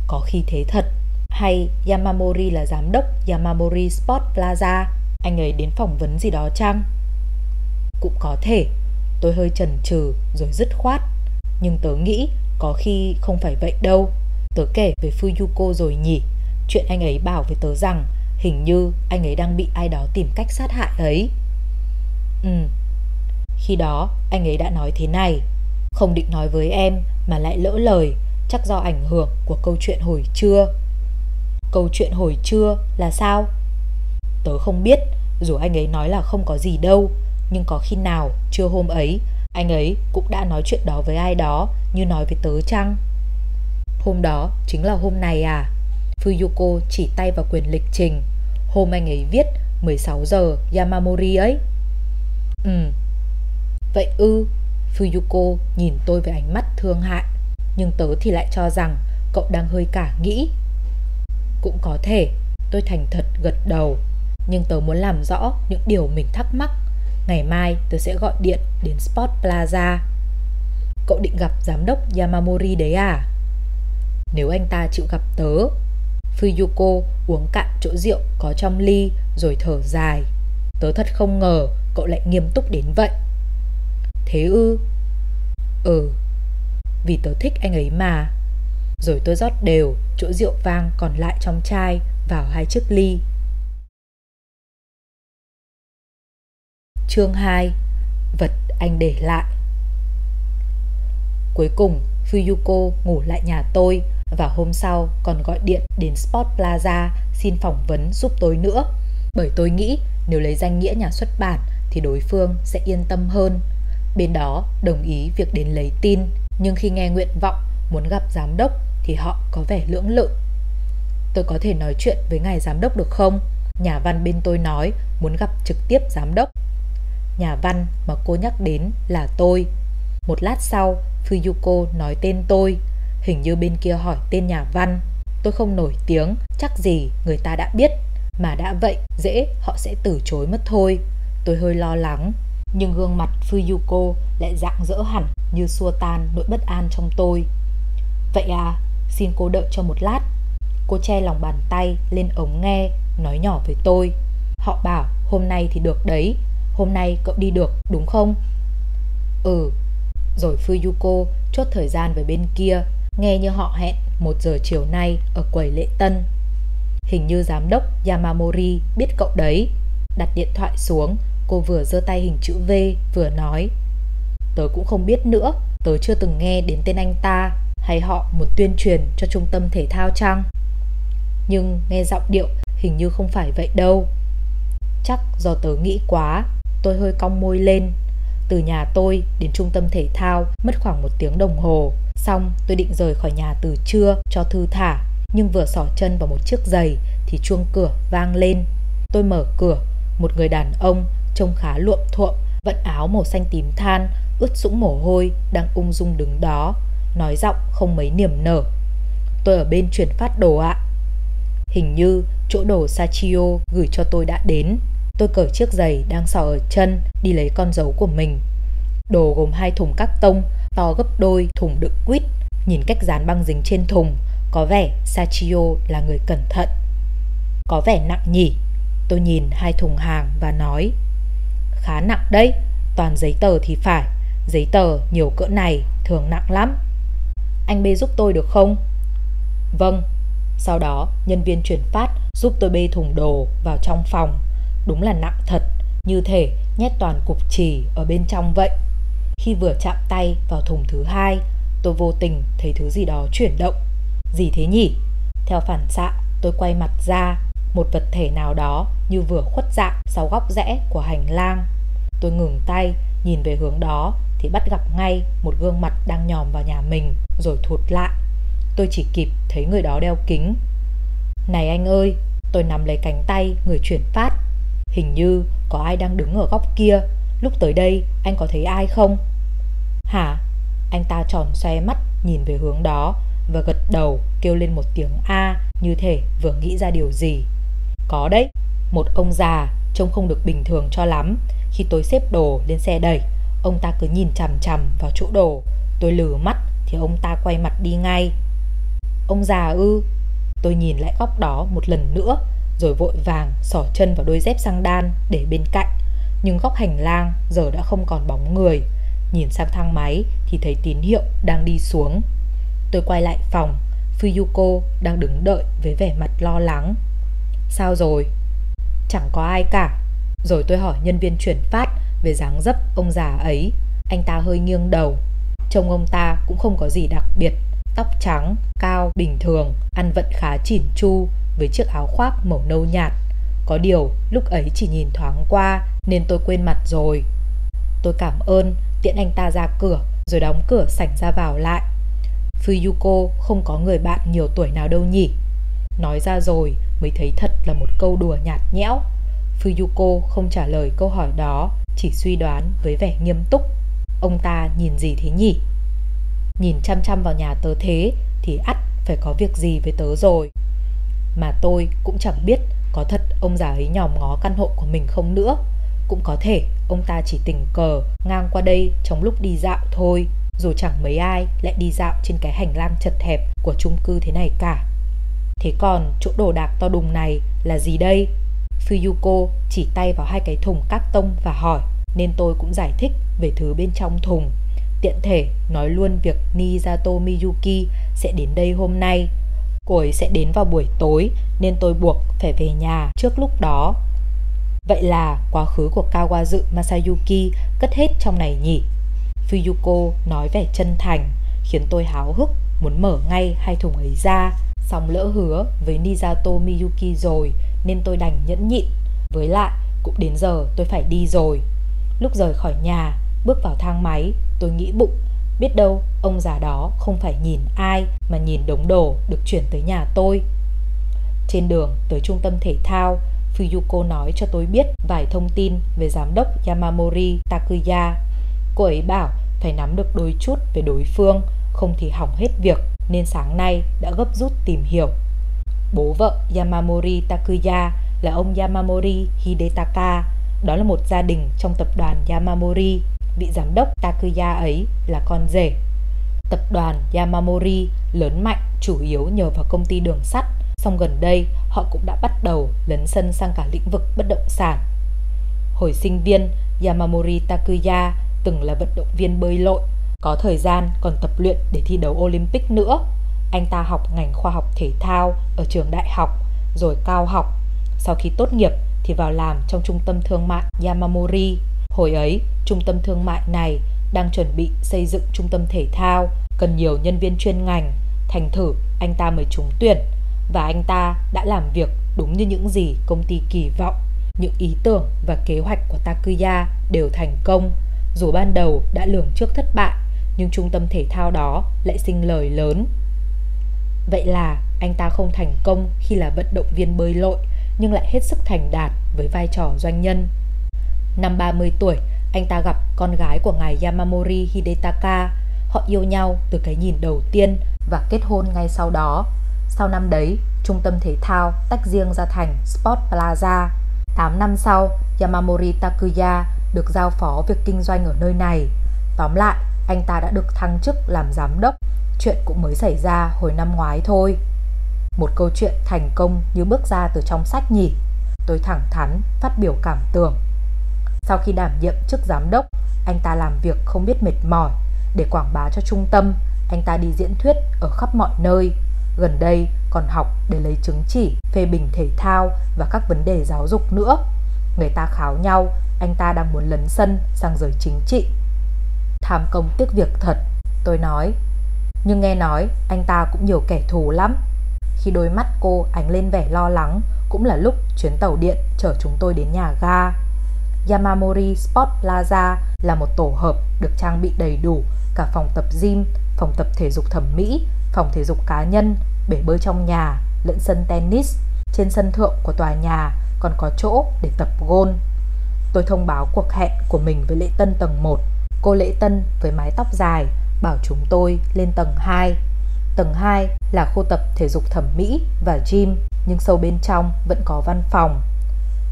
A: Có khi thế thật Hay Yamamori là giám đốc Yamamori Sport Plaza Anh ấy đến phỏng vấn gì đó chăng? Cũng có thể Tôi hơi chần chừ rồi dứt khoát nhưng tớ nghĩ có khi không phải vậy đâu. Tớ kể về Fuyuko rồi nhỉ? Chuyện anh ấy bảo với tớ rằng Hình như anh ấy đang bị ai đó tìm cách sát hại ấy. Ừ. Khi đó, anh ấy đã nói thế này. Không định nói với em, Mà lại lỡ lời. Chắc do ảnh hưởng của câu chuyện hồi trưa. Câu chuyện hồi trưa là sao? Tớ không biết. Dù anh ấy nói là không có gì đâu, Nhưng có khi nào, trưa hôm ấy anh ấy cũng đã nói chuyện đó với ai đó Như nói với tớ chăng? Hôm đó chính là hôm này à? Fuyuko chỉ tay vào quyền lịch trình. Hôm anh ấy viết 16 giờ Yamamori ấy. Ừ. Vậy ư, Fuyuko nhìn tôi với ánh mắt thương hại. Nhưng tớ thì lại cho rằng cậu đang hơi cả nghĩ. Cũng có thể, tôi thành thật gật đầu. Nhưng tớ muốn làm rõ những điều mình thắc mắc. Ngày mai tớ sẽ gọi điện đến Sport Plaza. Cậu định gặp giám đốc Yamamori đấy à? nếu anh ta chịu gặp tớ. Fuyuko uống cạn chỗ rượu có trong ly rồi thở dài. Tớ thật không ngờ cậu lại nghiêm túc đến vậy. Thế ư? Ừ, vì tớ thích anh ấy mà. Rồi tôi rót đều chỗ rượu vang còn lại trong chai vào hai chiếc ly. Chương 2 Vật anh để lại Cuối cùng Fuyuko ngủ lại nhà tôi và hôm sau còn gọi điện đến Sport Plaza xin phỏng vấn giúp tôi nữa. Bởi tôi nghĩ nếu lấy danh nghĩa nhà xuất bản thì đối phương sẽ yên tâm hơn. Bên đó đồng ý việc đến lấy tin, nhưng khi nghe nguyện vọng muốn gặp giám đốc thì họ có vẻ lưỡng lự. Tôi có thể nói chuyện với ngài giám đốc được không? Nhà văn bên tôi nói muốn gặp trực tiếp giám đốc. Nhà văn mà cô nhắc đến là tôi. Một lát sau, Fuyuko nói tên tôi Hình như bên kia hỏi tên nhà văn. Tôi không nổi tiếng Chắc gì người ta đã biết. Mà đã vậy dễ họ sẽ từ chối mất thôi. Tôi hơi lo lắng Nhưng gương mặt Fuyuko lại dạng dỡ hẳn Như xua tan nỗi bất an trong tôi. Vậy à Xin cô đợi cho một lát. Cô che lòng bàn tay lên ống nghe Nói nhỏ với tôi. Họ bảo hôm nay thì được đấy Hôm nay cậu đi được đúng không Ừ Rồi Fuyuko chốt thời gian với bên kia Nghe như họ hẹn 1 giờ chiều nay ở quầy lễ tân. Hình như giám đốc Yamamori biết cậu đấy. Đặt điện thoại xuống, cô vừa giơ tay hình chữ V vừa nói. Tớ cũng không biết nữa, tớ chưa từng nghe đến tên anh ta hay họ muốn tuyên truyền cho trung tâm thể thao chăng? Nhưng nghe giọng điệu hình như không phải vậy đâu. Chắc do tớ nghĩ quá, tôi hơi cong môi lên. Từ nhà tôi đến trung tâm thể thao mất khoảng một tiếng đồng hồ. Xong tôi định rời khỏi nhà từ trưa cho thư thả. Nhưng vừa xỏ chân vào một chiếc giày thì chuông cửa vang lên. Tôi mở cửa, một người đàn ông trông khá luộm thuộm, vận áo màu xanh tím than, ướt sũng mồ hôi, đang ung dung đứng đó, nói giọng không mấy niềm nở. Tôi ở bên chuyển phát đồ ạ. Hình như chỗ đồ Sachio gửi cho tôi đã đến. Tôi cởi chiếc giày đang sò ở chân, đi lấy con dấu của mình. Đồ gồm hai thùng các tông, to gấp đôi thùng đựng quýt. Nhìn cách dán băng dính trên thùng, có vẻ Sachio là người cẩn thận. Có vẻ nặng nhỉ? Tôi nhìn hai thùng hàng và nói Khá nặng đấy, toàn giấy tờ thì phải Giấy tờ nhiều cỡ này thường nặng lắm Anh bê giúp tôi được không? Vâng Sau đó nhân viên chuyển phát giúp tôi bê thùng đồ vào trong phòng Đúng là nặng thật Như thể nhét toàn cục trì ở bên trong vậy Khi vừa chạm tay vào thùng thứ hai Tôi vô tình thấy thứ gì đó chuyển động Gì thế nhỉ? Theo phản xạ tôi quay mặt ra Một vật thể nào đó như vừa khuất dạng sau góc rẽ của hành lang Tôi ngừng tay nhìn về hướng đó thì bắt gặp ngay một gương mặt đang nhòm vào nhà mình rồi thụt lại. Tôi chỉ kịp thấy người đó đeo kính. Này anh ơi, tôi nắm lấy cánh tay người chuyển phát. Hình như có ai đang đứng ở góc kia. Lúc tới đây anh có thấy ai không? Hả? Anh ta tròn xoe mắt nhìn về hướng đó và gật đầu kêu lên một tiếng A như thể vừa nghĩ ra điều gì. Có đấy, một ông già trông không được bình thường cho lắm. Khi tôi xếp đồ lên xe đẩy, ông ta cứ nhìn chằm chằm vào chỗ đồ. Tôi lử mắt thì ông ta quay mặt đi ngay. Ông già ư? Tôi nhìn lại góc đó một lần nữa, rồi vội vàng xỏ chân vào đôi dép sang đan để bên cạnh. Nhưng góc hành lang giờ đã không còn bóng người. Nhìn sang thang máy thì thấy tín hiệu đang đi xuống. Tôi quay lại phòng, Fuyuko đang đứng đợi với vẻ mặt lo lắng. Sao rồi? Chẳng có ai cả. Rồi tôi hỏi nhân viên chuyển phát về dáng dấp ông già ấy. Anh ta hơi nghiêng đầu. Trông ông ta cũng không có gì đặc biệt. Tóc trắng, cao, bình thường, ăn vận khá chỉn chu với chiếc áo khoác màu nâu nhạt. Có điều lúc ấy chỉ nhìn thoáng qua nên tôi quên mặt rồi. Tôi cảm ơn, tiện anh ta ra cửa rồi đóng cửa sảnh ra vào lại. Fuyuko không có người bạn nhiều tuổi nào đâu nhỉ. Nói ra rồi mới thấy thật là một câu đùa nhạt nhẽo. Fuyuko không trả lời câu hỏi đó, chỉ suy đoán với vẻ nghiêm túc. Ông ta nhìn gì thế nhỉ? Nhìn chăm chăm vào nhà tớ thế thì ắt phải có việc gì với tớ rồi. Mà tôi cũng chẳng biết có thật ông già ấy nhòm ngó căn hộ của mình không nữa. Cũng có thể ông ta chỉ tình cờ ngang qua đây trong lúc đi dạo thôi, dù chẳng mấy ai lại đi dạo trên cái hành lang chật hẹp của chung cư thế này cả. Thế còn chỗ đồ đạc to đùng này là gì đây? Fuyuko chỉ tay vào hai cái thùng các tông và hỏi, nên tôi cũng giải thích về thứ bên trong thùng. Tiện thể nói luôn việc Nizato Miyuki sẽ đến đây hôm nay. Cô ấy sẽ đến vào buổi tối nên tôi buộc phải về nhà trước lúc đó. Vậy là quá khứ của Kawazu Masayuki cất hết trong này nhỉ? Fuyuko nói vẻ chân thành, khiến tôi háo hức muốn mở ngay hai thùng ấy ra. Xong lỡ hứa với Nizato Miyuki rồi nên tôi đành nhẫn nhịn. Với lại, cũng đến giờ tôi phải đi rồi. Lúc rời khỏi nhà, bước vào thang máy, tôi nghĩ bụng, biết đâu ông già đó không phải nhìn ai mà nhìn đống đồ được chuyển tới nhà tôi. Trên đường tới trung tâm thể thao, Fuyuko nói cho tôi biết vài thông tin về giám đốc Yamamori Takuya. Cô ấy bảo phải nắm được đôi chút về đối phương, không thì hỏng hết việc nên sáng nay đã gấp rút tìm hiểu. Bố vợ Yamamori Takuya là ông Yamamori Hidetaka. Đó là một gia đình trong tập đoàn Yamamori. Vị giám đốc Takuya ấy là con rể. Tập đoàn Yamamori lớn mạnh chủ yếu nhờ vào công ty đường sắt, song gần đây họ cũng đã bắt đầu lấn sân sang cả lĩnh vực bất động sản. Hồi sinh viên, Yamamori Takuya từng là vận động viên bơi lội, có thời gian còn tập luyện để thi đấu Olympic nữa. Anh ta học ngành khoa học thể thao ở trường đại học, rồi cao học. Sau khi tốt nghiệp thì vào làm trong trung tâm thương mại Yamamori. Hồi ấy, trung tâm thương mại này đang chuẩn bị xây dựng trung tâm thể thao, cần nhiều nhân viên chuyên ngành. Thành thử, anh ta mới trúng tuyển và anh ta đã làm việc đúng như những gì công ty kỳ vọng. những ý tưởng và kế hoạch của Takuya đều thành công. Dù ban đầu đã lường trước thất bại, nhưng trung tâm thể thao đó lại sinh lời lớn. Vậy là anh ta không thành công khi là vận động viên bơi lội, nhưng lại hết sức thành đạt với vai trò doanh nhân. Năm 30 tuổi, anh ta gặp con gái của ngài Yamamori Hidetaka. Họ yêu nhau từ cái nhìn đầu tiên và kết hôn ngay sau đó. Sau năm đấy, trung tâm thể thao tách riêng ra thành Sport Plaza. 8 năm sau, Yamamori Takuya được giao phó việc kinh doanh ở nơi này. Tóm lại, anh ta đã được thăng chức làm giám đốc. Chuyện cũng mới xảy ra hồi năm ngoái thôi. Một câu chuyện thành công như bước ra từ trong sách nhỉ. Tôi thẳng thắn phát biểu cảm tưởng. Sau khi đảm nhiệm chức giám đốc, anh ta làm việc không biết mệt mỏi. Để quảng bá cho trung tâm, anh ta đi diễn thuyết ở khắp mọi nơi. Gần đây còn học để lấy chứng chỉ phê bình thể thao và các vấn đề giáo dục nữa. Người ta kháo nhau, anh ta đang muốn lấn sân sang giới chính trị. Tham công tiếc việc thật, tôi nói. Nhưng nghe nói anh ta cũng nhiều kẻ thù lắm. Khi đôi mắt cô ánh lên vẻ lo lắng, cũng là lúc chuyến tàu điện chở chúng tôi đến nhà ga. Yamamori Sport Plaza là một tổ hợp được trang bị đầy đủ cả phòng tập gym, phòng tập thể dục thẩm mỹ, phòng thể dục cá nhân, bể bơi trong nhà, lẫn sân tennis. Trên sân thượng của tòa nhà còn có chỗ để tập gôn. Tôi thông báo cuộc hẹn của mình với Lễ Tân tầng 1. Cô Lễ Tân với mái tóc dài bảo chúng tôi lên tầng 2. Tầng 2 là khu tập thể dục thẩm mỹ và gym, nhưng sâu bên trong vẫn có văn phòng.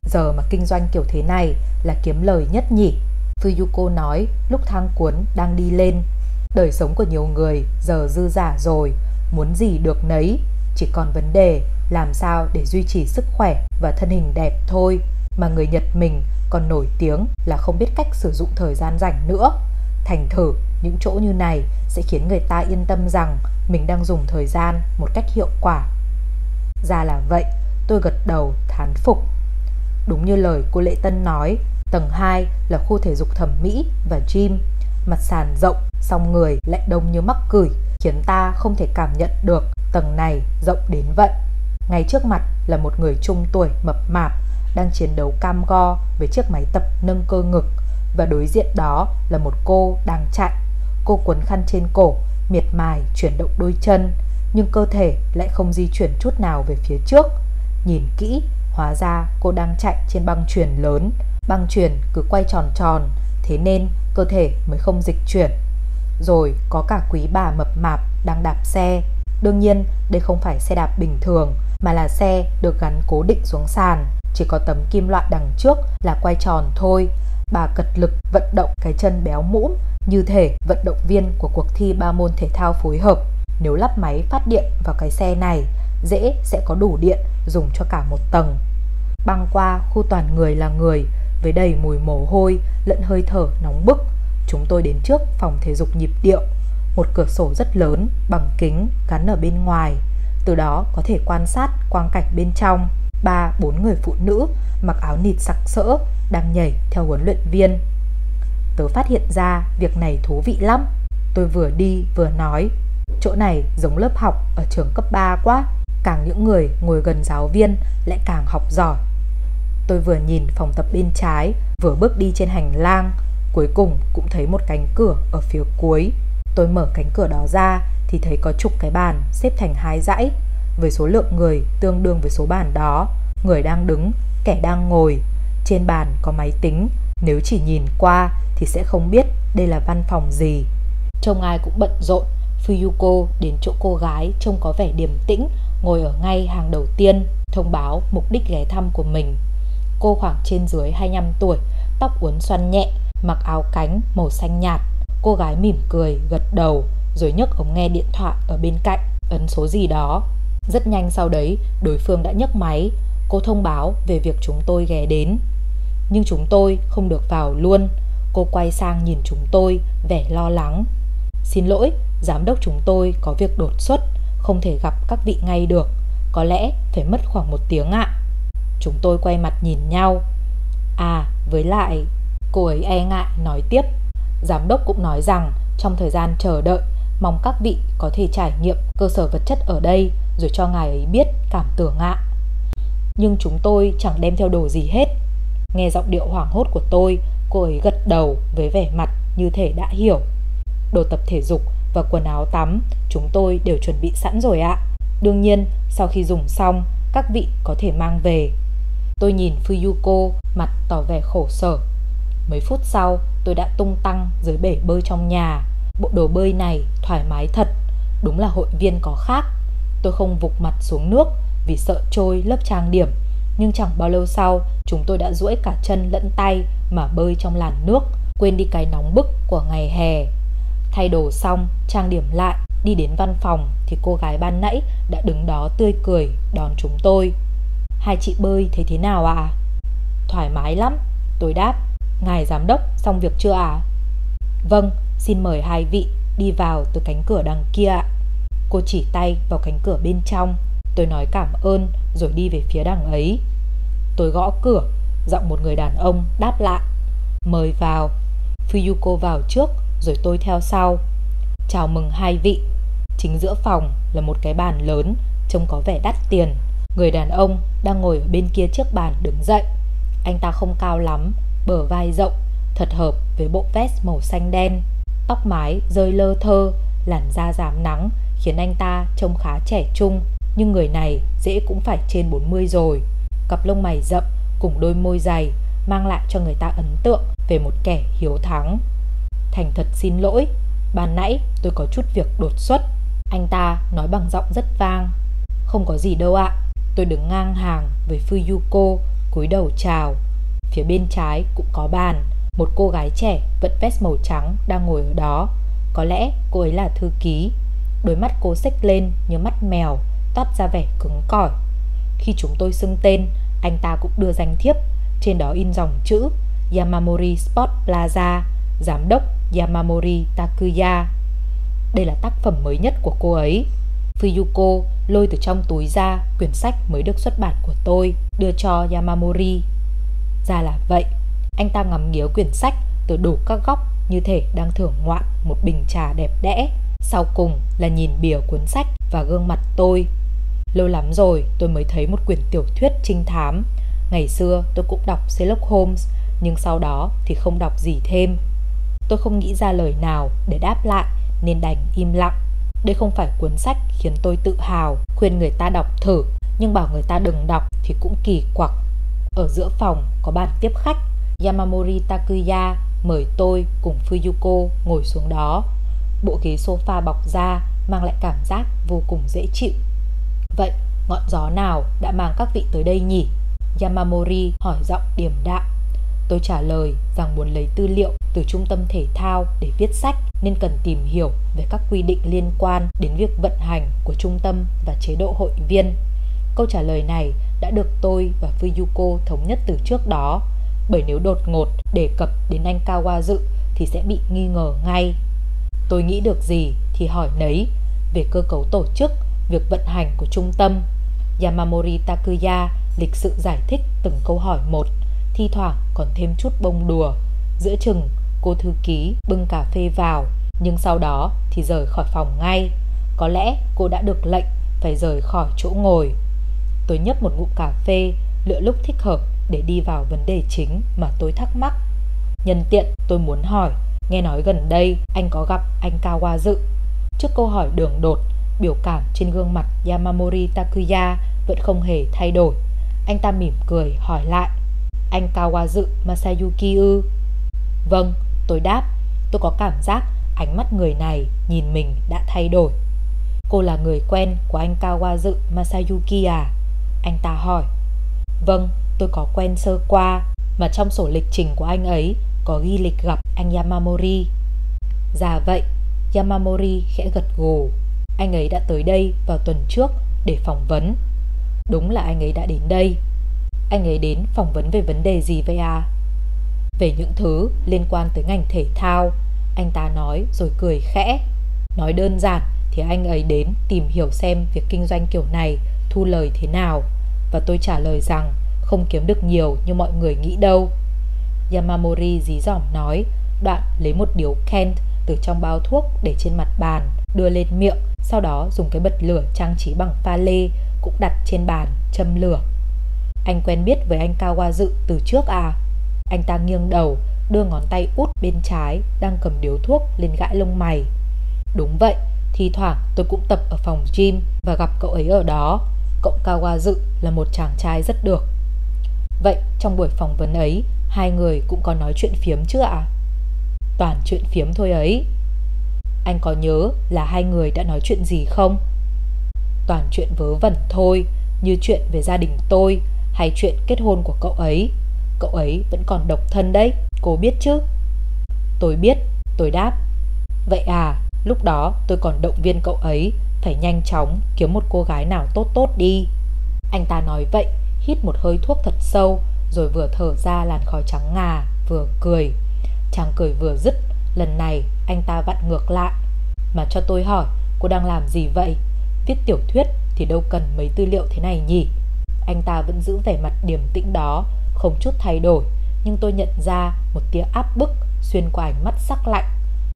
A: Giờ mà kinh doanh kiểu thế này là kiếm lời nhất nhỉ? Fuyuko nói lúc thang cuốn đang đi lên. Đời sống của nhiều người giờ dư giả rồi, muốn gì được nấy, chỉ còn vấn đề làm sao để duy trì sức khỏe và thân hình đẹp thôi. Mà người Nhật mình còn nổi tiếng là không biết cách sử dụng thời gian rảnh nữa. Thành thử những chỗ như này sẽ khiến người ta yên tâm rằng mình đang dùng thời gian một cách hiệu quả. Ra là vậy, tôi gật đầu thán phục. Đúng như lời cô Lệ Tân nói, tầng 2 là khu thể dục thẩm mỹ và gym. Mặt sàn rộng, song người lại đông như mắc cửi, khiến ta không thể cảm nhận được tầng này rộng đến vậy. Ngay trước mặt là một người trung tuổi mập mạp đang chiến đấu cam go với chiếc máy tập nâng cơ ngực và đối diện đó là một cô đang chạy. Cô quấn khăn trên cổ, miệt mài chuyển động đôi chân, nhưng cơ thể lại không di chuyển chút nào về phía trước. Nhìn kỹ, hóa ra cô đang chạy trên băng chuyền lớn, băng chuyển cứ quay tròn tròn, thế nên cơ thể mới không dịch chuyển. Rồi có cả quý bà mập mạp đang đạp xe. Đương nhiên, đây không phải xe đạp bình thường, mà là xe được gắn cố định xuống sàn, chỉ có tấm kim loại đằng trước là quay tròn thôi. Bà cật lực vận động cái chân béo mũm như thể vận động viên của cuộc thi ba môn thể thao phối hợp. Nếu lắp máy phát điện vào cái xe này, dễ sẽ có đủ điện dùng cho cả một tầng. Băng qua khu toàn người là người, với đầy mùi mồ hôi lẫn hơi thở nóng bức. Chúng tôi đến trước phòng thể dục nhịp điệu, một cửa sổ rất lớn bằng kính gắn ở bên ngoài. Từ đó có thể quan sát quang cảnh bên trong. Ba, bốn người phụ nữ mặc áo nịt sặc sỡ đang nhảy theo huấn luyện viên. Tớ phát hiện ra việc này thú vị lắm. Tôi vừa đi vừa nói, chỗ này giống lớp học ở trường cấp 3 quá. Càng những người ngồi gần giáo viên lại càng học giỏi. Tôi vừa nhìn phòng tập bên trái, vừa bước đi trên hành lang, cuối cùng cũng thấy một cánh cửa ở phía cuối. Tôi mở cánh cửa đó ra thì thấy có chục cái bàn xếp thành hai dãy, với số lượng người tương đương với số bàn đó, người đang đứng, kẻ đang ngồi. Trên bàn có máy tính, nếu chỉ nhìn qua thì sẽ không biết đây là văn phòng gì. Trông ai cũng bận rộn, Fuyuko đến chỗ cô gái trông có vẻ điềm tĩnh, ngồi ở ngay hàng đầu tiên, thông báo mục đích ghé thăm của mình. Cô khoảng trên dưới 25 tuổi, tóc uốn xoăn nhẹ, mặc áo cánh màu xanh nhạt. Cô gái mỉm cười, gật đầu, rồi nhấc ống nghe điện thoại ở bên cạnh, ấn số gì đó. Rất nhanh sau đấy, đối phương đã nhấc máy, cô thông báo về việc chúng tôi ghé đến. Nhưng chúng tôi không được vào luôn. Cô quay sang nhìn chúng tôi, vẻ lo lắng. Xin lỗi, giám đốc chúng tôi có việc đột xuất, không thể gặp các vị ngay được. Có lẽ phải mất khoảng một tiếng ạ. Chúng tôi quay mặt nhìn nhau. À, với lại, cô ấy e ngại nói tiếp. Giám đốc cũng nói rằng trong thời gian chờ đợi, mong các vị có thể trải nghiệm cơ sở vật chất ở đây rồi cho ngài ấy biết cảm tưởng ạ. Nhưng chúng tôi chẳng đem theo đồ gì hết. Nghe giọng điệu hoảng hốt của tôi, cô ấy gật đầu với vẻ mặt như thể đã hiểu. Đồ tập thể dục và quần áo tắm chúng tôi đều chuẩn bị sẵn rồi ạ. Đương nhiên, sau khi dùng xong, các vị có thể mang về. Tôi nhìn Fuyuko, mặt tỏ vẻ khổ sở. Mấy phút sau, tôi đã tung tăng dưới bể bơi trong nhà. Bộ đồ bơi này thoải mái thật, đúng là hội viên có khác. Tôi không vụt mặt xuống nước vì sợ trôi lớp trang điểm. Nhưng chẳng bao lâu sau, chúng tôi đã duỗi cả chân lẫn tay mà bơi trong làn nước, quên đi cái nóng bức của ngày hè. Thay đồ xong, trang điểm lại, đi đến văn phòng thì cô gái ban nãy đã đứng đó tươi cười đón chúng tôi. Hai chị bơi thấy thế nào ạ? À? Thoải mái lắm, tôi đáp. Ngài giám đốc xong việc chưa ạ? À? Vâng, xin mời hai vị đi vào từ cánh cửa đằng kia ạ. Cô chỉ tay vào cánh cửa bên trong. Tôi nói cảm ơn rồi đi về phía đằng ấy. Tôi gõ cửa, giọng một người đàn ông đáp lại. Mời vào. Fuyuko vào trước rồi tôi theo sau. Chào mừng hai vị. Chính giữa phòng là một cái bàn lớn, trông có vẻ đắt tiền. Người đàn ông đang ngồi ở bên kia chiếc bàn đứng dậy. Anh ta không cao lắm, bờ vai rộng, thật hợp với bộ vest màu xanh đen. Tóc mái rơi lơ thơ, làn da giảm nắng khiến anh ta trông khá trẻ trung. Nhưng người này dễ cũng phải trên 40 rồi. Cặp lông mày rậm cùng đôi môi dày mang lại cho người ta ấn tượng về một kẻ hiếu thắng. Thành thật xin lỗi, ban nãy tôi có chút việc đột xuất. Anh ta nói bằng giọng rất vang. Không có gì đâu ạ. Tôi đứng ngang hàng với Fuyuko, cúi đầu chào. Phía bên trái cũng có bàn, một cô gái trẻ vận vest màu trắng đang ngồi ở đó. Có lẽ cô ấy là thư ký. Đôi mắt cô xích lên như mắt mèo, toát ra vẻ cứng cỏi. Khi chúng tôi xưng tên, anh ta cũng đưa danh thiếp, trên đó in dòng chữ Yamamori Sport Plaza, giám đốc Yamamori Takuya. Đây là tác phẩm mới nhất của cô ấy. Fuyuko lôi từ trong túi ra quyển sách mới được xuất bản của tôi, đưa cho Yamamori. Ra là vậy, anh ta ngắm nghía quyển sách từ đủ các góc như thể đang thưởng ngoạn một bình trà đẹp đẽ. Sau cùng là nhìn bìa cuốn sách và gương mặt tôi. Lâu lắm rồi tôi mới thấy một quyển tiểu thuyết trinh thám. Ngày xưa tôi cũng đọc Sherlock Holmes, nhưng sau đó thì không đọc gì thêm. Tôi không nghĩ ra lời nào để đáp lại nên đành im lặng. Đây không phải cuốn sách khiến tôi tự hào, khuyên người ta đọc thử, nhưng bảo người ta đừng đọc thì cũng kỳ quặc. Ở giữa phòng có bàn tiếp khách, Yamamori Takuya mời tôi cùng Fuyuko ngồi xuống đó. Bộ ghế sofa bọc da mang lại cảm giác vô cùng dễ chịu. Vậy, ngọn gió nào đã mang các vị tới đây nhỉ? Yamamori hỏi giọng điềm đạm. Tôi trả lời rằng muốn lấy tư liệu từ trung tâm thể thao để viết sách nên cần tìm hiểu về các quy định liên quan đến việc vận hành của trung tâm và chế độ hội viên. Câu trả lời này đã được tôi và Fuyuko thống nhất từ trước đó, bởi nếu đột ngột đề cập đến anh Kawazu thì sẽ bị nghi ngờ ngay. Tôi nghĩ được gì thì hỏi nấy về cơ cấu tổ chức, việc vận hành của trung tâm. Yamamori Takuya lịch sự giải thích từng câu hỏi một, thi thoảng còn thêm chút bông đùa. Giữa chừng, cô thư ký bưng cà phê vào, nhưng sau đó thì rời khỏi phòng ngay. Có lẽ cô đã được lệnh phải rời khỏi chỗ ngồi. Tôi nhấp một ngụm cà phê, lựa lúc thích hợp để đi vào vấn đề chính mà tôi thắc mắc. Nhân tiện tôi muốn hỏi, nghe nói gần đây anh có gặp anh Kawa Dự. Trước câu hỏi đường đột, biểu cảm trên gương mặt Yamamori Takuya vẫn không hề thay đổi. Anh ta mỉm cười hỏi lại, anh Kawazu Masayuki ư? Vâng, tôi đáp, tôi có cảm giác ánh mắt người này nhìn mình đã thay đổi. Cô là người quen của anh Kawazu Masayuki à? Anh ta hỏi. Vâng, tôi có quen sơ qua, mà trong sổ lịch trình của anh ấy có ghi lịch gặp anh Yamamori. Dạ vậy, Yamamori khẽ gật gù. Anh ấy đã tới đây vào tuần trước để phỏng vấn. Đúng là anh ấy đã đến đây. Anh ấy đến phỏng vấn về vấn đề gì vậy à? Về những thứ liên quan tới ngành thể thao, anh ta nói rồi cười khẽ. Nói đơn giản thì anh ấy đến tìm hiểu xem việc kinh doanh kiểu này thu lời thế nào. Và tôi trả lời rằng không kiếm được nhiều như mọi người nghĩ đâu. Yamamori dí dỏm nói, đoạn lấy một điếu Kent từ trong bao thuốc để trên mặt bàn, đưa lên miệng, sau đó dùng cái bật lửa trang trí bằng pha lê cũng đặt trên bàn, châm lửa. Anh quen biết với anh Kawazu từ trước à? Anh ta nghiêng đầu, đưa ngón tay út bên trái đang cầm điếu thuốc lên gãi lông mày. Đúng vậy, thi thoảng tôi cũng tập ở phòng gym và gặp cậu ấy ở đó. Cậu Kawazu là một chàng trai rất được. Vậy trong buổi phỏng vấn ấy, hai người cũng có nói chuyện phiếm chứ ạ? Toàn chuyện phiếm thôi ấy. Anh có nhớ là hai người đã nói chuyện gì không? Toàn chuyện vớ vẩn thôi, như chuyện về gia đình tôi hay chuyện kết hôn của cậu ấy. Cậu ấy vẫn còn độc thân đấy, cô biết chứ? Tôi biết, tôi đáp. Vậy à, lúc đó tôi còn động viên cậu ấy phải nhanh chóng kiếm một cô gái nào tốt tốt đi. Anh ta nói vậy, hít một hơi thuốc thật sâu, rồi vừa thở ra làn khói trắng ngà, vừa cười. Chàng cười vừa dứt, lần này anh ta vặn ngược lại. Mà cho tôi hỏi, cô đang làm gì vậy? Viết tiểu thuyết thì đâu cần mấy tư liệu thế này nhỉ? Anh ta vẫn giữ vẻ mặt điềm tĩnh đó, không chút thay đổi, nhưng tôi nhận ra một tia áp bức xuyên qua ánh mắt sắc lạnh.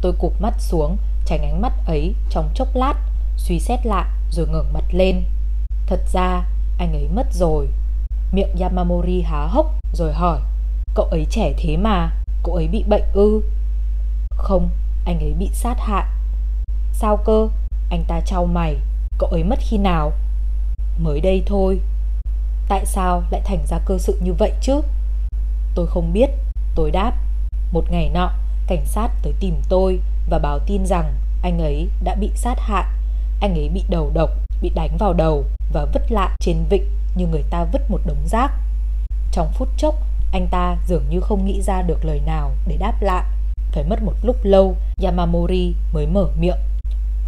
A: Tôi cụp mắt xuống, tránh ánh mắt ấy trong chốc lát, suy xét lại rồi ngẩng mặt lên. Thật ra, anh ấy mất rồi. Miệng Yamamori há hốc rồi hỏi, cậu ấy trẻ thế mà, cậu ấy bị bệnh ư? Không, anh ấy bị sát hại. Sao cơ? Anh ta trao mày, cậu ấy mất khi nào? Mới đây thôi. Tại sao lại thành ra cơ sự như vậy chứ? Tôi không biết, tôi đáp. Một ngày nọ, cảnh sát tới tìm tôi và báo tin rằng anh ấy đã bị sát hại. Anh ấy bị đầu độc, bị đánh vào đầu và vứt lại trên vịnh như người ta vứt một đống rác. Trong phút chốc, anh ta dường như không nghĩ ra được lời nào để đáp lại. Phải mất một lúc lâu, Yamamori mới mở miệng.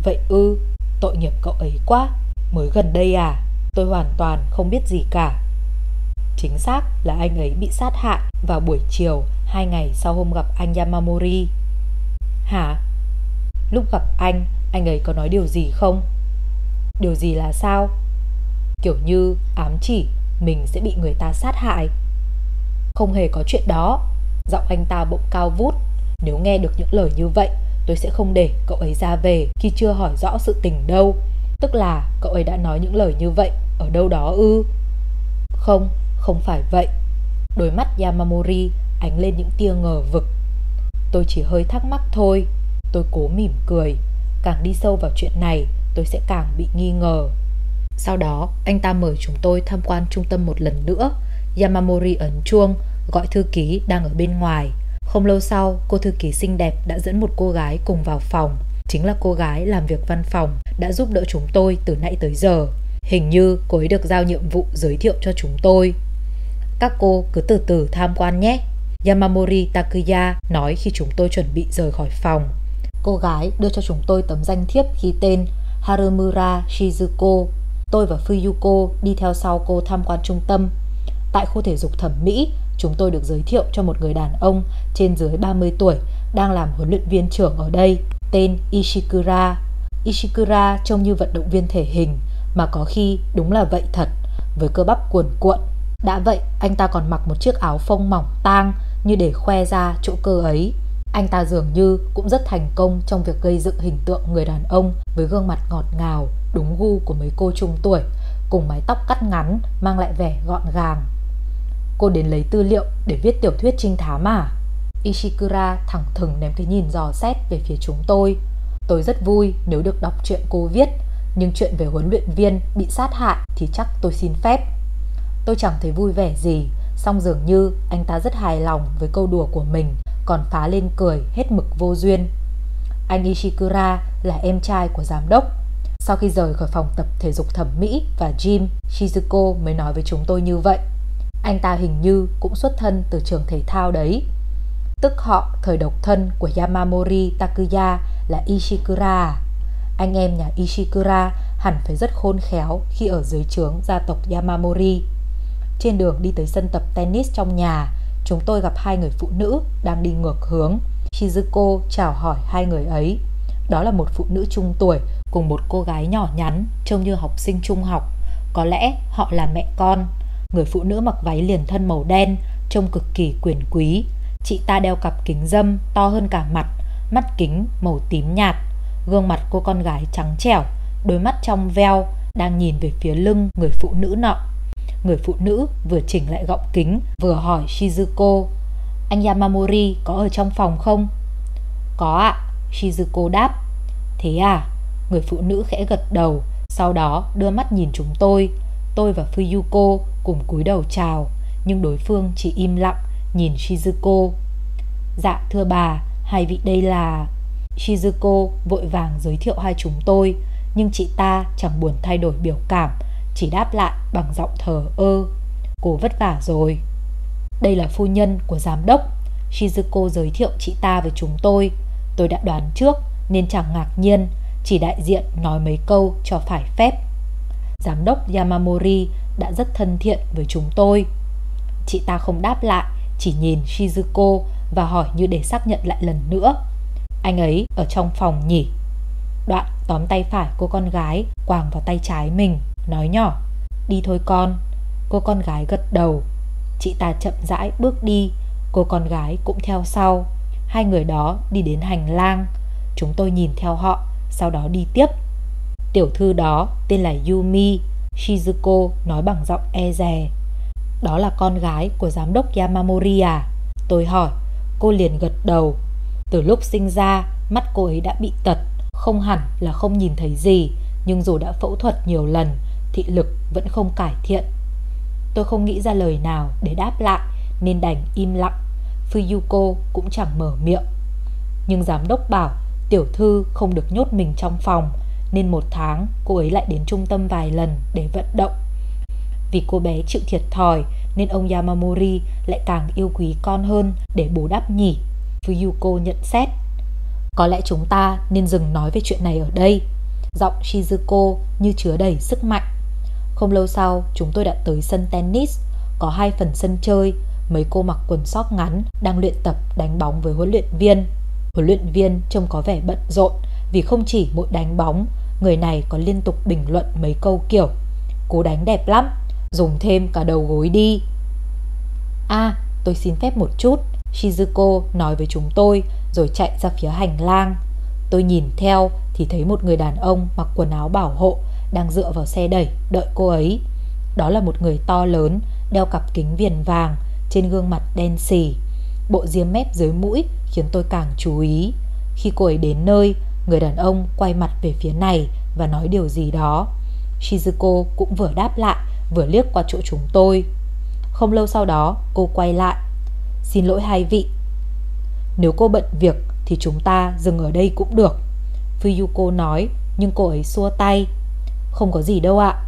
A: Vậy ư, tội nghiệp cậu ấy quá, mới gần đây à? Tôi hoàn toàn không biết gì cả. Chính xác là anh ấy bị sát hại vào buổi chiều hai ngày sau hôm gặp anh Yamamori. Hả? Lúc gặp anh, anh ấy có nói điều gì không? Điều gì là sao? Kiểu như ám chỉ mình sẽ bị người ta sát hại. Không hề có chuyện đó. Giọng anh ta bỗng cao vút. Nếu nghe được những lời như vậy, tôi sẽ không để cậu ấy ra về khi chưa hỏi rõ sự tình đâu. Tức là cậu ấy đã nói những lời như vậy ở đâu đó ư? Không, không phải vậy. Đôi mắt Yamamori ánh lên những tia ngờ vực. Tôi chỉ hơi thắc mắc thôi. Tôi cố mỉm cười. Càng đi sâu vào chuyện này, tôi sẽ càng bị nghi ngờ. Sau đó, anh ta mời chúng tôi tham quan trung tâm một lần nữa. Yamamori ấn chuông, gọi thư ký đang ở bên ngoài. Không lâu sau, cô thư ký xinh đẹp đã dẫn một cô gái cùng vào phòng. Chính là cô gái làm việc văn phòng đã giúp đỡ chúng tôi từ nãy tới giờ. Hình như cô ấy được giao nhiệm vụ giới thiệu cho chúng tôi. Các cô cứ từ từ tham quan nhé. Yamamori Takuya nói khi chúng tôi chuẩn bị rời khỏi phòng. Cô gái đưa cho chúng tôi tấm danh thiếp ghi tên Harumura Shizuko. Tôi và Fuyuko đi theo sau cô tham quan trung tâm. Tại khu thể dục thẩm mỹ, chúng tôi được giới thiệu cho một người đàn ông trên dưới 30 tuổi đang làm huấn luyện viên trưởng ở đây, tên Ishikura. Ishikura trông như vận động viên thể hình, mà có khi đúng là vậy thật, với cơ bắp cuồn cuộn. Đã vậy, anh ta còn mặc một chiếc áo phông mỏng tang như để khoe ra chỗ cơ ấy. Anh ta dường như cũng rất thành công trong việc gây dựng hình tượng người đàn ông với gương mặt ngọt ngào, đúng gu của mấy cô trung tuổi, cùng mái tóc cắt ngắn mang lại vẻ gọn gàng. Cô đến lấy tư liệu để viết tiểu thuyết trinh thám à? Ishikura thẳng thừng ném cái nhìn dò xét về phía chúng tôi. Tôi rất vui nếu được đọc chuyện cô viết, nhưng chuyện về huấn luyện viên bị sát hại thì chắc tôi xin phép. Tôi chẳng thấy vui vẻ gì, song dường như anh ta rất hài lòng với câu đùa của mình, còn phá lên cười hết mực vô duyên. Anh Ishikura là em trai của giám đốc. Sau khi rời khỏi phòng tập thể dục thẩm mỹ và gym, Shizuko mới nói với chúng tôi như vậy. Anh ta hình như cũng xuất thân từ trường thể thao đấy. Tức họ thời độc thân của Yamamori Takuya là Ishikura. Anh em nhà Ishikura hẳn phải rất khôn khéo khi ở dưới trướng gia tộc Yamamori. Trên đường đi tới sân tập tennis trong nhà, chúng tôi gặp hai người phụ nữ đang đi ngược hướng. Shizuko chào hỏi hai người ấy. Đó là một phụ nữ trung tuổi cùng một cô gái nhỏ nhắn, trông như học sinh trung học. Có lẽ họ là mẹ con. Người phụ nữ mặc váy liền thân màu đen, trông cực kỳ quyền quý. Chị ta đeo cặp kính dâm to hơn cả mặt, mắt kính màu tím nhạt. Gương mặt cô con gái trắng trẻo, đôi mắt trong veo, đang nhìn về phía lưng người phụ nữ nọ. người phụ nữ vừa chỉnh lại gọng kính vừa hỏi Shizuko Anh Yamamori có ở trong phòng không? Có ạ, Shizuko đáp Thế à? Người phụ nữ khẽ gật đầu Sau đó đưa mắt nhìn chúng tôi Tôi và Fuyuko cùng cúi đầu chào Nhưng đối phương chỉ im lặng Nhìn Shizuko Dạ thưa bà Hai vị đây là Shizuko vội vàng giới thiệu hai chúng tôi, Nhưng chị ta chẳng buồn thay đổi biểu cảm, Chỉ đáp lại bằng giọng thờ ơ, Cô vất vả rồi. Đây là phu nhân của giám đốc. Shizuko giới thiệu chị ta với chúng tôi. Tôi đã đoán trước nên chẳng ngạc nhiên, Chỉ đại diện nói mấy câu cho phải phép. Giám đốc Yamamori đã rất thân thiện với chúng tôi. Chị ta không đáp lại, Chỉ nhìn Shizuko và hỏi như để xác nhận lại lần nữa. Anh ấy ở trong phòng nhỉ? Đoạn tóm tay phải cô con gái, Quàng vào tay trái mình, Nói nhỏ. Đi thôi con. Cô con gái gật đầu. Chị ta chậm rãi bước đi. Cô con gái cũng theo sau. Hai người đó đi đến hành lang. Chúng tôi nhìn theo họ, Sau đó đi tiếp. Tiểu thư đó, tên là Yumi. Shizuko nói bằng giọng e dè. Đó là con gái của giám đốc Yamamori à Tôi hỏi, Cô liền gật đầu. Từ lúc sinh ra, Mắt cô ấy đã bị tật. Không hẳn là không nhìn thấy gì, Nhưng dù đã phẫu thuật nhiều lần, Thị lực vẫn không cải thiện. Tôi không nghĩ ra lời nào để đáp lại, Nên đành im lặng. Fuyuko cũng chẳng mở miệng. Nhưng giám đốc bảo Tiểu thư không được nhốt mình trong phòng, Nên một tháng cô ấy lại đến trung tâm vài lần để vận động. Vì cô bé chịu thiệt thòi, Nên ông Yamamori lại càng yêu quý con hơn để bù đắp nhỉ. Fuyuko nhận xét. Có lẽ chúng ta nên dừng nói về chuyện này ở đây. Giọng Shizuko như chứa đầy sức mạnh. Không lâu sau chúng tôi đã tới sân tennis Có hai phần sân chơi Mấy cô mặc quần sóc ngắn đang luyện tập đánh bóng với huấn luyện viên. Huấn luyện viên trông có vẻ bận rộn vì không chỉ mỗi đánh bóng, người này còn liên tục bình luận mấy câu kiểu Cố đánh đẹp lắm, dùng thêm cả đầu gối đi. À, tôi xin phép một chút, Shizuko nói với chúng tôi rồi chạy ra phía hành lang. Tôi nhìn theo thì thấy một người đàn ông mặc quần áo bảo hộ đang dựa vào xe đẩy đợi cô ấy. Đó là một người to lớn, đeo cặp kính viền vàng, trên gương mặt đen xì. Bộ diêm mép dưới mũi khiến tôi càng chú ý. Khi cô ấy đến nơi, người đàn ông quay mặt về phía này và nói điều gì đó. Shizuko cũng vừa đáp lại, vừa liếc qua chỗ chúng tôi. Không lâu sau đó, cô quay lại. Xin lỗi hai vị. Nếu cô bận việc thì chúng ta dừng ở đây cũng được. Fuyuko nói, nhưng cô ấy xua tay. Không có gì đâu ạ.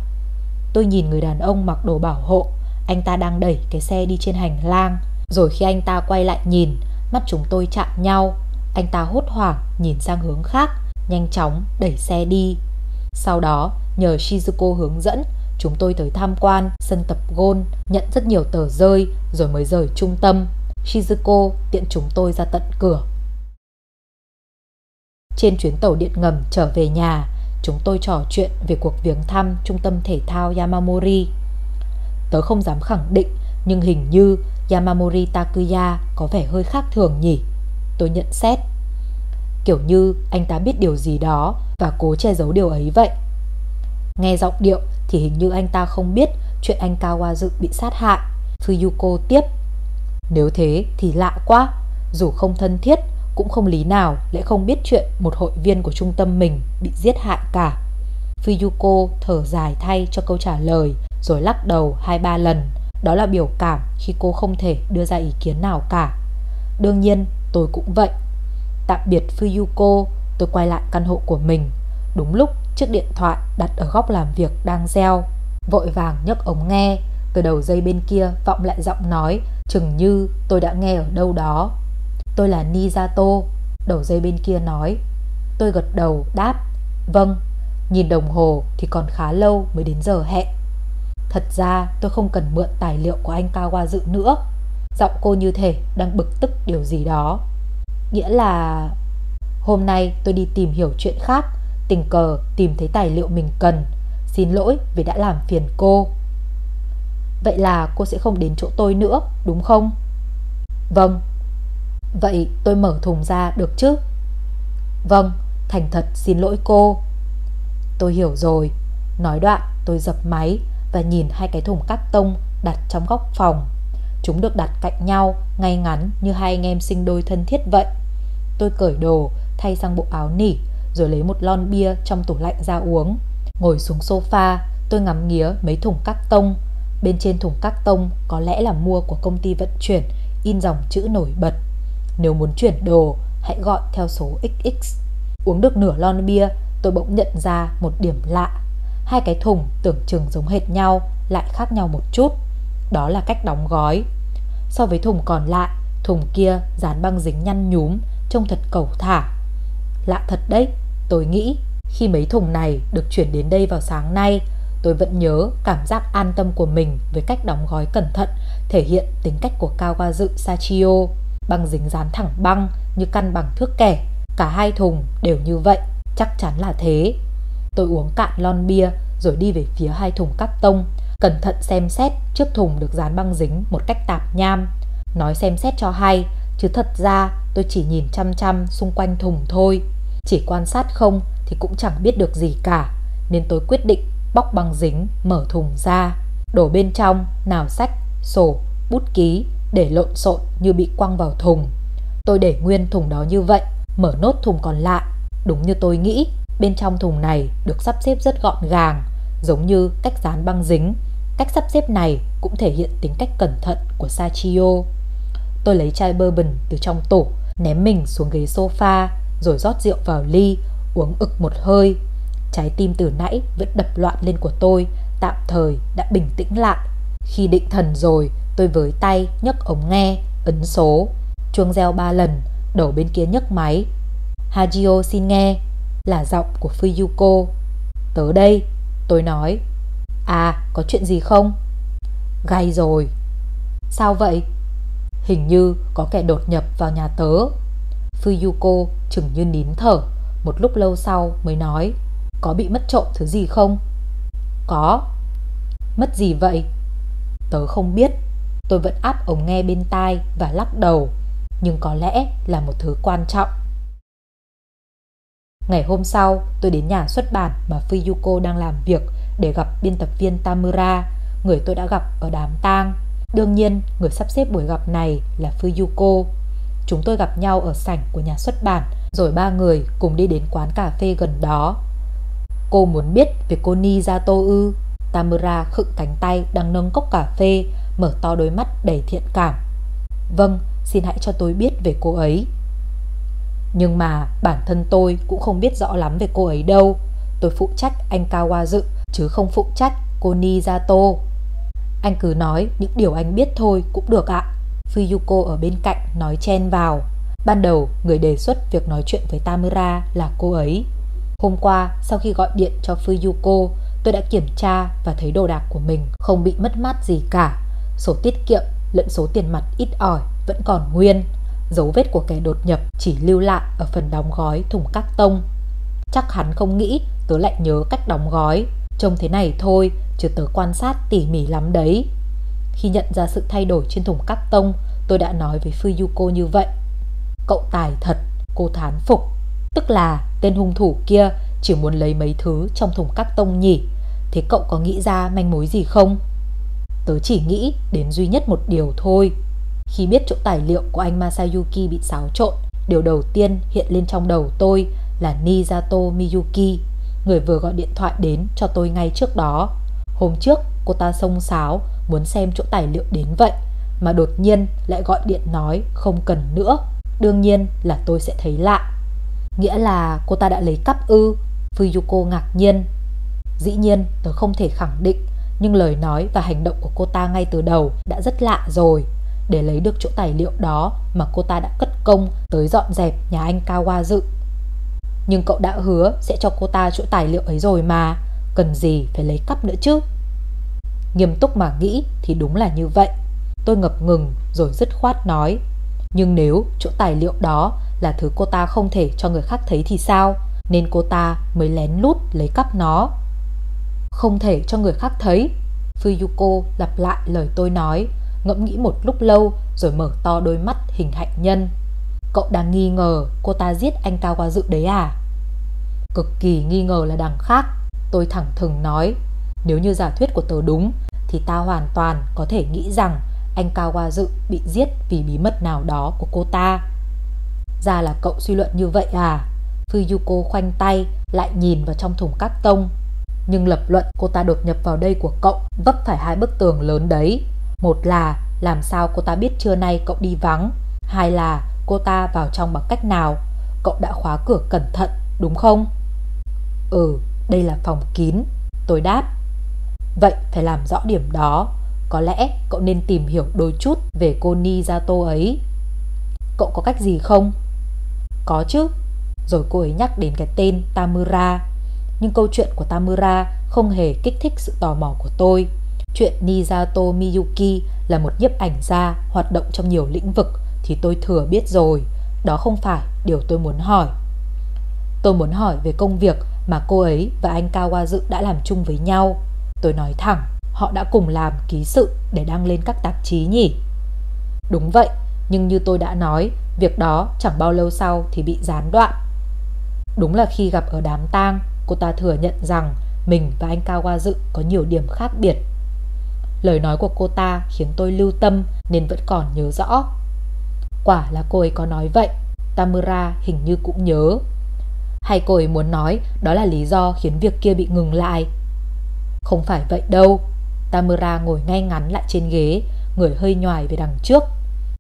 A: Tôi nhìn người đàn ông mặc đồ bảo hộ, anh ta đang đẩy cái xe đi trên hành lang. Rồi khi anh ta quay lại nhìn, mắt chúng tôi chạm nhau. Anh ta hốt hoảng nhìn sang hướng khác, nhanh chóng đẩy xe đi. Sau đó, nhờ Shizuko hướng dẫn, chúng tôi tới tham quan sân tập gôn, nhận rất nhiều tờ rơi rồi mới rời trung tâm. Shizuko tiện chúng tôi ra tận cửa. Trên chuyến tàu điện ngầm trở về nhà, chúng tôi trò chuyện về cuộc viếng thăm trung tâm thể thao Yamamori. Tớ không dám khẳng định, nhưng hình như Yamamori Takuya có vẻ hơi khác thường nhỉ. Tôi nhận xét. Kiểu như anh ta biết điều gì đó và cố che giấu điều ấy vậy. Nghe giọng điệu thì hình như anh ta không biết chuyện anh Kawazu bị sát hại. Fuyuko tiếp. Nếu thế thì lạ quá, dù không thân thiết cũng không lý nào lại không biết chuyện một hội viên của trung tâm mình bị giết hại cả. Fuyuko thở dài thay cho câu trả lời rồi lắc đầu hai ba lần. Đó là biểu cảm khi cô không thể đưa ra ý kiến nào cả. Đương nhiên tôi cũng vậy. Tạm biệt Fuyuko, tôi quay lại căn hộ của mình. Đúng lúc chiếc điện thoại đặt ở góc làm việc đang reo. Vội vàng nhấc ống nghe, từ đầu dây bên kia vọng lại giọng nói chừng như tôi đã nghe ở đâu đó. Tôi là Nizato, đầu dây bên kia nói. Tôi gật đầu đáp, vâng, nhìn đồng hồ thì còn khá lâu mới đến giờ hẹn. Thật ra tôi không cần mượn tài liệu của anh Kawa dự nữa. Giọng cô như thể đang bực tức điều gì đó. Nghĩa là... Hôm nay tôi đi tìm hiểu chuyện khác, tình cờ tìm thấy tài liệu mình cần. Xin lỗi vì đã làm phiền cô. Vậy là cô sẽ không đến chỗ tôi nữa, đúng không? Vâng. Vậy tôi mở thùng ra được chứ? Vâng, thành thật xin lỗi cô. Tôi hiểu rồi. Nói đoạn tôi dập máy và nhìn hai cái thùng cắt tông đặt trong góc phòng. Chúng được đặt cạnh nhau, ngay ngắn như hai anh em sinh đôi thân thiết vậy. Tôi cởi đồ, thay sang bộ áo nỉ, rồi lấy một lon bia trong tủ lạnh ra uống. Ngồi xuống sofa, tôi ngắm nghía mấy thùng cắt tông. Bên trên thùng các tông có lẽ là mua của công ty vận chuyển, in dòng chữ nổi bật. Nếu muốn chuyển đồ, hãy gọi theo số XX. Uống được nửa lon bia, tôi bỗng nhận ra một điểm lạ. Hai cái thùng tưởng chừng giống hệt nhau, lại khác nhau một chút. Đó là cách đóng gói. So với thùng còn lại, thùng kia dán băng dính nhăn nhúm, trông thật cầu thả. Lạ thật đấy, tôi nghĩ khi mấy thùng này được chuyển đến đây vào sáng nay, tôi vẫn nhớ cảm giác an tâm của mình với cách đóng gói cẩn thận, thể hiện tính cách của Kawazu Sachio. Băng dính dán thẳng băng như căn bằng thước kẻ, cả hai thùng đều như vậy, chắc chắn là thế. Tôi uống cạn lon bia rồi đi về phía hai thùng cắt tông, cẩn thận xem xét trước thùng được dán băng dính một cách tạp nham. Nói xem xét cho hay, chứ thật ra tôi chỉ nhìn chăm chăm xung quanh thùng thôi. Chỉ quan sát không thì cũng chẳng biết được gì cả, nên tôi quyết định bóc băng dính, mở thùng ra, đổ bên trong nào sách, sổ, bút ký để lộn xộn như bị quăng vào thùng. Tôi để nguyên thùng đó như vậy, mở nốt thùng còn lại. Đúng như tôi nghĩ, bên trong thùng này được sắp xếp rất gọn gàng, giống như cách dán băng dính. Cách sắp xếp này cũng thể hiện tính cách cẩn thận của Sachio. Tôi lấy chai bourbon từ trong tủ, ném mình xuống ghế sofa, rồi rót rượu vào ly, uống ực một hơi. Trái tim từ nãy vẫn đập loạn lên của tôi, tạm thời đã bình tĩnh lại. Khi định thần rồi, tôi với tay nhấc ống nghe, ấn số. Chuông reo ba lần, đầu bên kia nhấc máy. Hajio xin nghe, là giọng của Fuyuko. Tớ đây, tôi nói. À, có chuyện gì không? Gay rồi. Sao vậy? Hình như có kẻ đột nhập vào nhà tớ. Fuyuko chừng như nín thở, một lúc lâu sau mới nói. Có bị mất trộm thứ gì không? Có. Mất gì vậy? Tớ không biết. Tôi vẫn áp ống nghe bên tai và lắc đầu. Nhưng có lẽ là một thứ quan trọng. Ngày hôm sau, tôi đến nhà xuất bản mà Fuyuko đang làm việc để gặp biên tập viên Tamura, người tôi đã gặp ở đám tang. Đương nhiên, người sắp xếp buổi gặp này là Fuyuko. Chúng tôi gặp nhau ở sảnh của nhà xuất bản, rồi ba người cùng đi đến quán cà phê gần đó. Cô muốn biết về cô Nizato ư? Tamura khựng cánh tay đang nâng cốc cà phê, mở to đôi mắt đầy thiện cảm. Vâng, xin hãy cho tôi biết về cô ấy. Nhưng mà bản thân tôi cũng không biết rõ lắm về cô ấy đâu. Tôi phụ trách anh Kawazu chứ không phụ trách cô Nijato. Anh cứ nói những điều anh biết thôi cũng được ạ. Fuyuko ở bên cạnh nói chen vào. Ban đầu người đề xuất việc nói chuyện với Tamura là cô ấy. Hôm qua sau khi gọi điện cho Fuyuko, tôi đã kiểm tra và thấy đồ đạc của mình không bị mất mát gì cả. Sổ tiết kiệm lẫn số tiền mặt ít ỏi vẫn còn nguyên. Dấu vết của kẻ đột nhập chỉ lưu lại ở phần đóng gói thùng cắt tông. Chắc hắn không nghĩ tớ lại nhớ cách đóng gói. Trông thế này thôi, chứ tớ quan sát tỉ mỉ lắm đấy. Khi nhận ra sự thay đổi trên thùng cắt tông, tôi đã nói với Fuyuko như vậy. Cậu tài thật, cô thán phục. Tức là tên hung thủ kia chỉ muốn lấy mấy thứ trong thùng cắt tông nhỉ. Thế cậu có nghĩ ra manh mối gì không? Tớ chỉ nghĩ đến duy nhất một điều thôi. Khi biết chỗ tài liệu của anh Masayuki bị xáo trộn, điều đầu tiên hiện lên trong đầu tôi là Nijato Miyuki, người vừa gọi điện thoại đến cho tôi ngay trước đó. Hôm trước, cô ta xông xáo, muốn xem chỗ tài liệu đến vậy, mà đột nhiên lại gọi điện nói không cần nữa. Đương nhiên là tôi sẽ thấy lạ. Nghĩa là cô ta đã lấy cắp ư? Fuyuko ngạc nhiên. Dĩ nhiên, tôi không thể khẳng định, nhưng lời nói và hành động của cô ta ngay từ đầu đã rất lạ rồi. Để lấy được chỗ tài liệu đó mà cô ta đã cất công tới dọn dẹp nhà anh Kawa dự. Nhưng cậu đã hứa sẽ cho cô ta chỗ tài liệu ấy rồi mà, cần gì phải lấy cắp nữa chứ? Nghiêm túc mà nghĩ thì đúng là như vậy. Tôi ngập ngừng rồi dứt khoát nói. Nhưng nếu chỗ tài liệu đó là thứ cô ta không thể cho người khác thấy thì sao? Nên cô ta mới lén lút lấy cắp nó. Không thể cho người khác thấy. Fuyuko lặp lại lời tôi nói, ngẫm nghĩ một lúc lâu rồi mở to đôi mắt hình hạnh nhân. Cậu đang nghi ngờ cô ta giết anh Cao Qua Dự đấy à? Cực kỳ nghi ngờ là đằng khác. Tôi thẳng thừng nói. Nếu như giả thuyết của tớ đúng, thì ta hoàn toàn có thể nghĩ rằng anh Kawazu bị giết vì bí mật nào đó của cô ta. Ra là cậu suy luận như vậy à? Fuyuko khoanh tay lại nhìn vào trong thùng các tông. Nhưng lập luận cô ta đột nhập vào đây của cậu vấp phải hai bức tường lớn đấy. Một là làm sao cô ta biết trưa nay cậu đi vắng. Hai là cô ta vào trong bằng cách nào. Cậu đã khóa cửa cẩn thận đúng không? Ừ, đây là phòng kín. Tôi đáp. Vậy phải làm rõ điểm đó. Có lẽ cậu nên tìm hiểu đôi chút về cô Nizato ấy. Cậu có cách gì không? Có chứ. Rồi cô ấy nhắc đến cái tên Tamura. Nhưng câu chuyện của Tamura không hề kích thích sự tò mò của tôi. Chuyện Nizato Miyuki là một nhiếp ảnh gia hoạt động trong nhiều lĩnh vực thì tôi thừa biết rồi. Đó không phải điều tôi muốn hỏi. Tôi muốn hỏi về công việc mà cô ấy và anh Kawazu đã làm chung với nhau. Tôi nói thẳng, họ đã cùng làm ký sự để đăng lên các tạp chí nhỉ? Đúng vậy, nhưng như tôi đã nói, việc đó chẳng bao lâu sau thì bị gián đoạn. Đúng là khi gặp ở đám tang, cô ta thừa nhận rằng mình và anh Kawazu có nhiều điểm khác biệt. Lời nói của cô ta khiến tôi lưu tâm nên vẫn còn nhớ rõ. Quả là cô ấy có nói vậy, Tamura hình như cũng nhớ. Hay cô ấy muốn nói đó là lý do khiến việc kia bị ngừng lại? Không phải vậy đâu. Tamura ngồi ngay ngắn lại trên ghế, người hơi nhòi về đằng trước.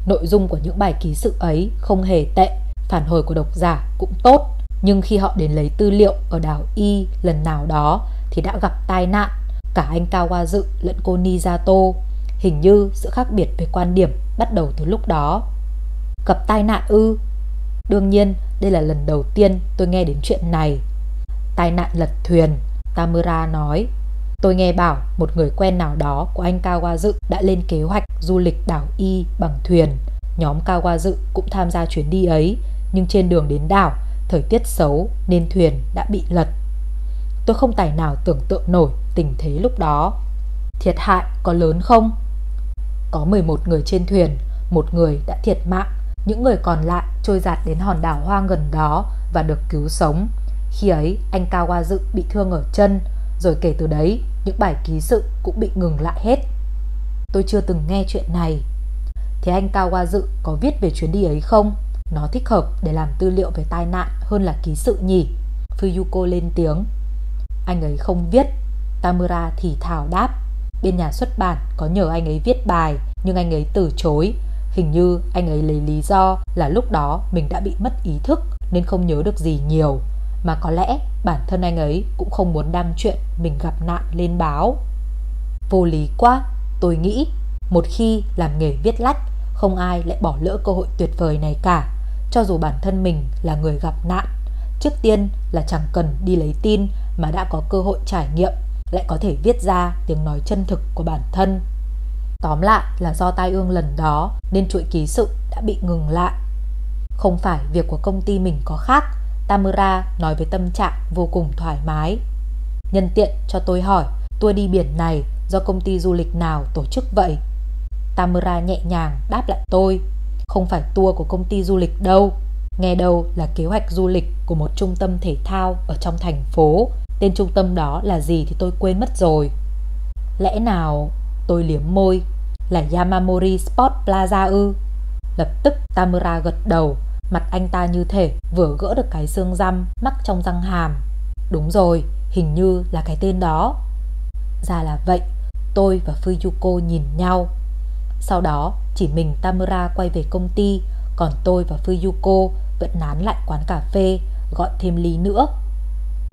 A: Nội dung của những bài ký sự ấy không hề tệ, phản hồi của độc giả cũng tốt. Nhưng khi họ đến lấy tư liệu ở đảo Y lần nào đó thì đã gặp tai nạn. Cả anh Kawazu lẫn cô Nijato. Hình như sự khác biệt về quan điểm bắt đầu từ lúc đó. Gặp tai nạn ư? Đương nhiên, đây là lần đầu tiên tôi nghe đến chuyện này. Tai nạn lật thuyền, Tamura nói. Tôi nghe bảo một người quen nào đó của anh Kawazu đã lên kế hoạch du lịch đảo Y bằng thuyền. Nhóm Kawazu cũng tham gia chuyến đi ấy, nhưng trên đường đến đảo, thời tiết xấu nên thuyền đã bị lật. Tôi không tài nào tưởng tượng nổi tình thế lúc đó. Thiệt hại có lớn không? Có 11 người trên thuyền, một người đã thiệt mạng, những người còn lại trôi giạt đến hòn đảo hoang gần đó và được cứu sống. Khi ấy, anh Kawazu bị thương ở chân, rồi kể từ đấy, những bài ký sự cũng bị ngừng lại hết. Tôi chưa từng nghe chuyện này. Thế anh Kawazu có viết về chuyến đi ấy không? Nó thích hợp để làm tư liệu về tai nạn hơn là ký sự nhỉ? Fuyuko lên tiếng. Anh ấy không viết. Tamura thì thảo đáp. Bên nhà xuất bản có nhờ anh ấy viết bài, nhưng anh ấy từ chối. Hình như anh ấy lấy lý do là lúc đó mình đã bị mất ý thức nên không nhớ được gì nhiều. Mà có lẽ bản thân anh ấy cũng không muốn đăng chuyện mình gặp nạn lên báo. Vô lý quá, tôi nghĩ. Một khi làm nghề viết lách, không ai lại bỏ lỡ cơ hội tuyệt vời này cả. Cho dù bản thân mình là người gặp nạn, trước tiên là chẳng cần đi lấy tin mà đã có cơ hội trải nghiệm, lại có thể viết ra tiếng nói chân thực của bản thân. Tóm lại là do tai ương lần đó nên chuỗi ký sự đã bị ngừng lại. Không phải việc của công ty mình có khác, Tamura nói với tâm trạng vô cùng thoải mái. Nhân tiện cho tôi hỏi, tour đi biển này do công ty du lịch nào tổ chức vậy? Tamura nhẹ nhàng đáp lại tôi, không phải tour của công ty du lịch đâu. Nghe đâu là kế hoạch du lịch của một trung tâm thể thao ở trong thành phố. Tên trung tâm đó là gì thì tôi quên mất rồi. Lẽ nào tôi liếm môi là Yamamori Sport Plaza ư? Lập tức Tamura gật đầu Mặt anh ta như thể vừa gỡ được cái xương răm mắc trong răng hàm. Đúng rồi, hình như là cái tên đó. Ra là vậy, tôi và Fuyuko nhìn nhau. Sau đó, chỉ mình Tamura quay về công ty, còn tôi và Fuyuko vẫn nán lại quán cà phê, gọi thêm ly nữa.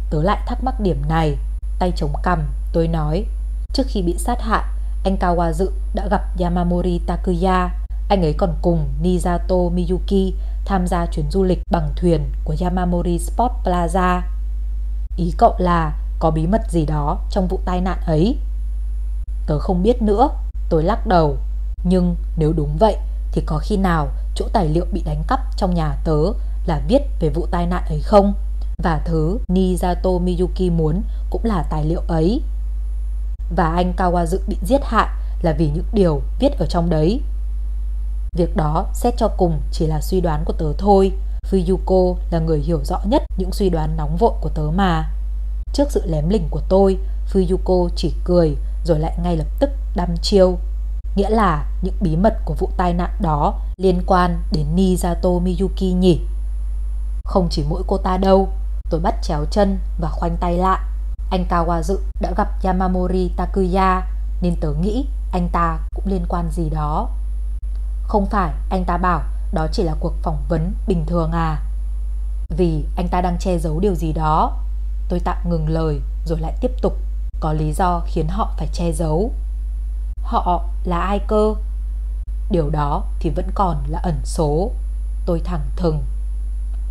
A: Tớ lại thắc mắc điểm này, tay chống cằm, tôi nói. Trước khi bị sát hại, anh Kawazu đã gặp Yamamori Takuya. Anh ấy còn cùng Nizato Miyuki tham gia chuyến du lịch bằng thuyền của Yamamori Sport Plaza. Ý cậu là có bí mật gì đó trong vụ tai nạn ấy? Tớ không biết nữa, tôi lắc đầu. Nhưng nếu đúng vậy thì có khi nào chỗ tài liệu bị đánh cắp trong nhà tớ là viết về vụ tai nạn ấy không? Và thứ Nizato Miyuki muốn cũng là tài liệu ấy. Và anh Kawazu bị giết hại là vì những điều viết ở trong đấy. Việc đó xét cho cùng chỉ là suy đoán của tớ thôi. Fuyuko là người hiểu rõ nhất những suy đoán nóng vội của tớ mà. Trước sự lém lỉnh của tôi, Fuyuko chỉ cười rồi lại ngay lập tức đăm chiêu. Nghĩa là những bí mật của vụ tai nạn đó liên quan đến Nijato Miyuki nhỉ? Không chỉ mỗi cô ta đâu, tôi bắt chéo chân và khoanh tay lại. Anh Kawazu đã gặp Yamamori Takuya nên tớ nghĩ anh ta cũng liên quan gì đó. Không phải anh ta bảo đó chỉ là cuộc phỏng vấn bình thường à? Vì anh ta đang che giấu điều gì đó. Tôi tạm ngừng lời rồi lại tiếp tục. Có lý do khiến họ phải che giấu. Họ là ai cơ? Điều đó thì vẫn còn là ẩn số. Tôi thẳng thừng.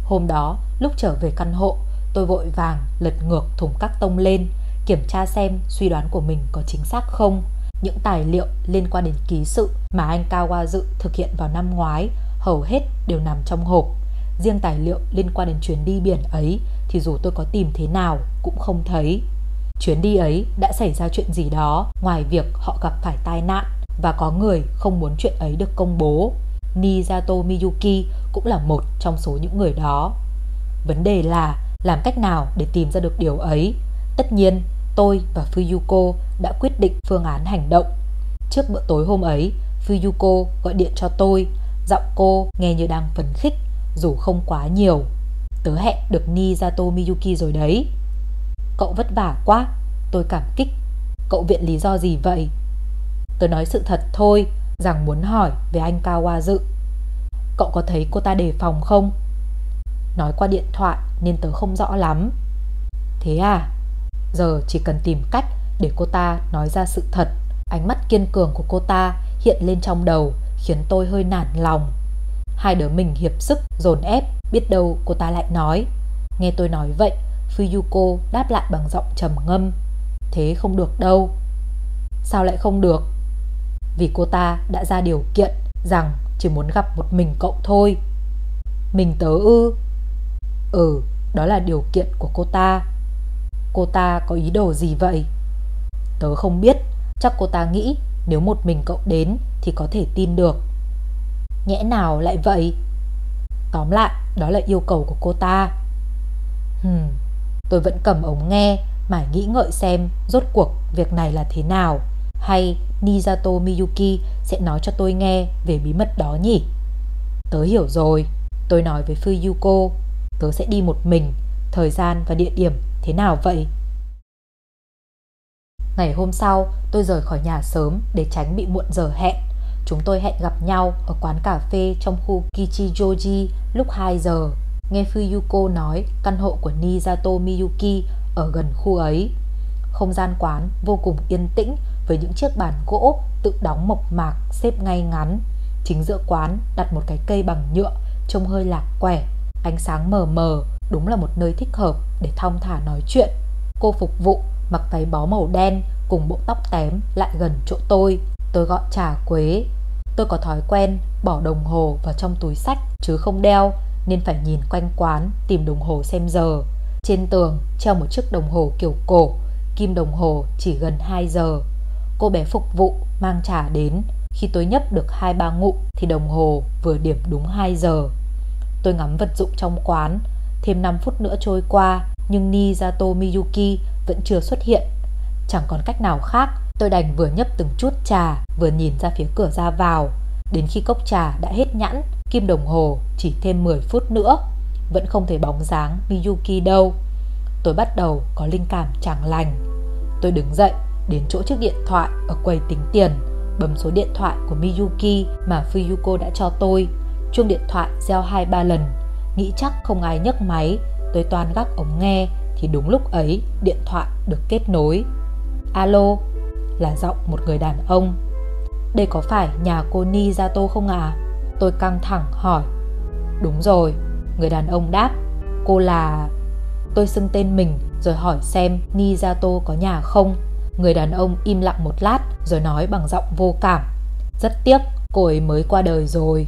A: Hôm đó, lúc trở về căn hộ, tôi vội vàng lật ngược thùng các tông lên, kiểm tra xem suy đoán của mình có chính xác không. Những tài liệu liên quan đến ký sự mà anh Kawa dự thực hiện vào năm ngoái hầu hết đều nằm trong hộp. Riêng tài liệu liên quan đến chuyến đi biển ấy thì dù tôi có tìm thế nào cũng không thấy. Chuyến đi ấy đã xảy ra chuyện gì đó ngoài việc họ gặp phải tai nạn và có người không muốn chuyện ấy được công bố. Nijato Miyuki cũng là một trong số những người đó. Vấn đề là làm cách nào để tìm ra được điều ấy. Tất nhiên, tôi và Fuyuko đã quyết định phương án hành động. Trước bữa tối hôm ấy, Fuyuko gọi điện cho tôi, giọng cô nghe như đang phấn khích, dù không quá nhiều. Tớ hẹn được Nizato Miyuki rồi đấy. Cậu vất vả quá, tôi cảm kích. Cậu viện lý do gì vậy? Tớ nói sự thật thôi, rằng muốn hỏi về anh Kawa dự. Cậu có thấy cô ta đề phòng không? Nói qua điện thoại nên tớ không rõ lắm. Thế à? Giờ chỉ cần tìm cách để cô ta nói ra sự thật. Ánh mắt kiên cường của cô ta hiện lên trong đầu khiến tôi hơi nản lòng. Hai đứa mình hiệp sức dồn ép, biết đâu cô ta lại nói. Nghe tôi nói vậy, Fuyuko đáp lại bằng giọng trầm ngâm. Thế không được đâu. Sao lại không được? Vì cô ta đã ra điều kiện rằng chỉ muốn gặp một mình cậu thôi. Mình tớ ư? Ừ, đó là điều kiện của cô ta. Cô ta có ý đồ gì vậy? Tớ không biết, chắc cô ta nghĩ nếu một mình cậu đến thì có thể tin được. Nhẽ nào lại vậy? Tóm lại, đó là yêu cầu của cô ta. Hừm, tôi vẫn cầm ống nghe mà nghĩ ngợi xem rốt cuộc việc này là thế nào. Hay Nizato Miyuki sẽ nói cho tôi nghe về bí mật đó nhỉ? Tớ hiểu rồi, tôi nói với Fuyuko, tớ sẽ đi một mình, thời gian và địa điểm thế nào vậy? Ngày hôm sau, tôi rời khỏi nhà sớm để tránh bị muộn giờ hẹn. Chúng tôi hẹn gặp nhau ở quán cà phê trong khu Kichijoji lúc 2 giờ. Nghe Fuyuko nói căn hộ của Nizato Miyuki ở gần khu ấy. Không gian quán vô cùng yên tĩnh với những chiếc bàn gỗ tự đóng mộc mạc xếp ngay ngắn. Chính giữa quán đặt một cái cây bằng nhựa trông hơi lạc quẻ, ánh sáng mờ mờ, đúng là một nơi thích hợp để thong thả nói chuyện. Cô phục vụ mặc váy bó màu đen cùng bộ tóc tém lại gần chỗ tôi. Tôi gọi trà quế. Tôi có thói quen bỏ đồng hồ vào trong túi sách chứ không đeo nên phải nhìn quanh quán tìm đồng hồ xem giờ. Trên tường treo một chiếc đồng hồ kiểu cổ, kim đồng hồ chỉ gần 2 giờ. Cô bé phục vụ mang trà đến, khi tôi nhấp được hai ba ngụm thì đồng hồ vừa điểm đúng 2 giờ. Tôi ngắm vật dụng trong quán, thêm 5 phút nữa trôi qua nhưng Nijato Miyuki vẫn chưa xuất hiện. Chẳng còn cách nào khác, tôi đành vừa nhấp từng chút trà, vừa nhìn ra phía cửa ra vào. Đến khi cốc trà đã hết nhãn, kim đồng hồ chỉ thêm 10 phút nữa, vẫn không thấy bóng dáng Miyuki đâu. Tôi bắt đầu có linh cảm chẳng lành. Tôi đứng dậy, đến chỗ chiếc điện thoại ở quầy tính tiền, bấm số điện thoại của Miyuki mà Fuyuko đã cho tôi. Chuông điện thoại reo hai ba lần, nghĩ chắc không ai nhấc máy, tôi toàn gác ống nghe thì đúng lúc ấy điện thoại được kết nối. Alo, là giọng một người đàn ông. Đây có phải nhà cô Nizato không à? Tôi căng thẳng hỏi. Đúng rồi, người đàn ông đáp. Cô là... Tôi xưng tên mình rồi hỏi xem Nizato có nhà không. Người đàn ông im lặng một lát rồi nói bằng giọng vô cảm. Rất tiếc, cô ấy mới qua đời rồi.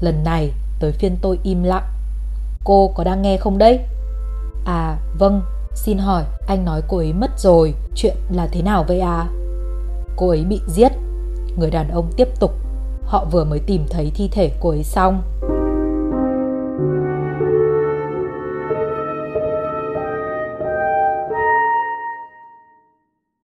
A: Lần này tới phiên tôi im lặng. Cô có đang nghe không đấy? À, vâng, xin hỏi, anh nói cô ấy mất rồi, chuyện là thế nào vậy à? Cô ấy bị giết. Người đàn ông tiếp tục. Họ vừa mới tìm thấy thi thể cô ấy xong.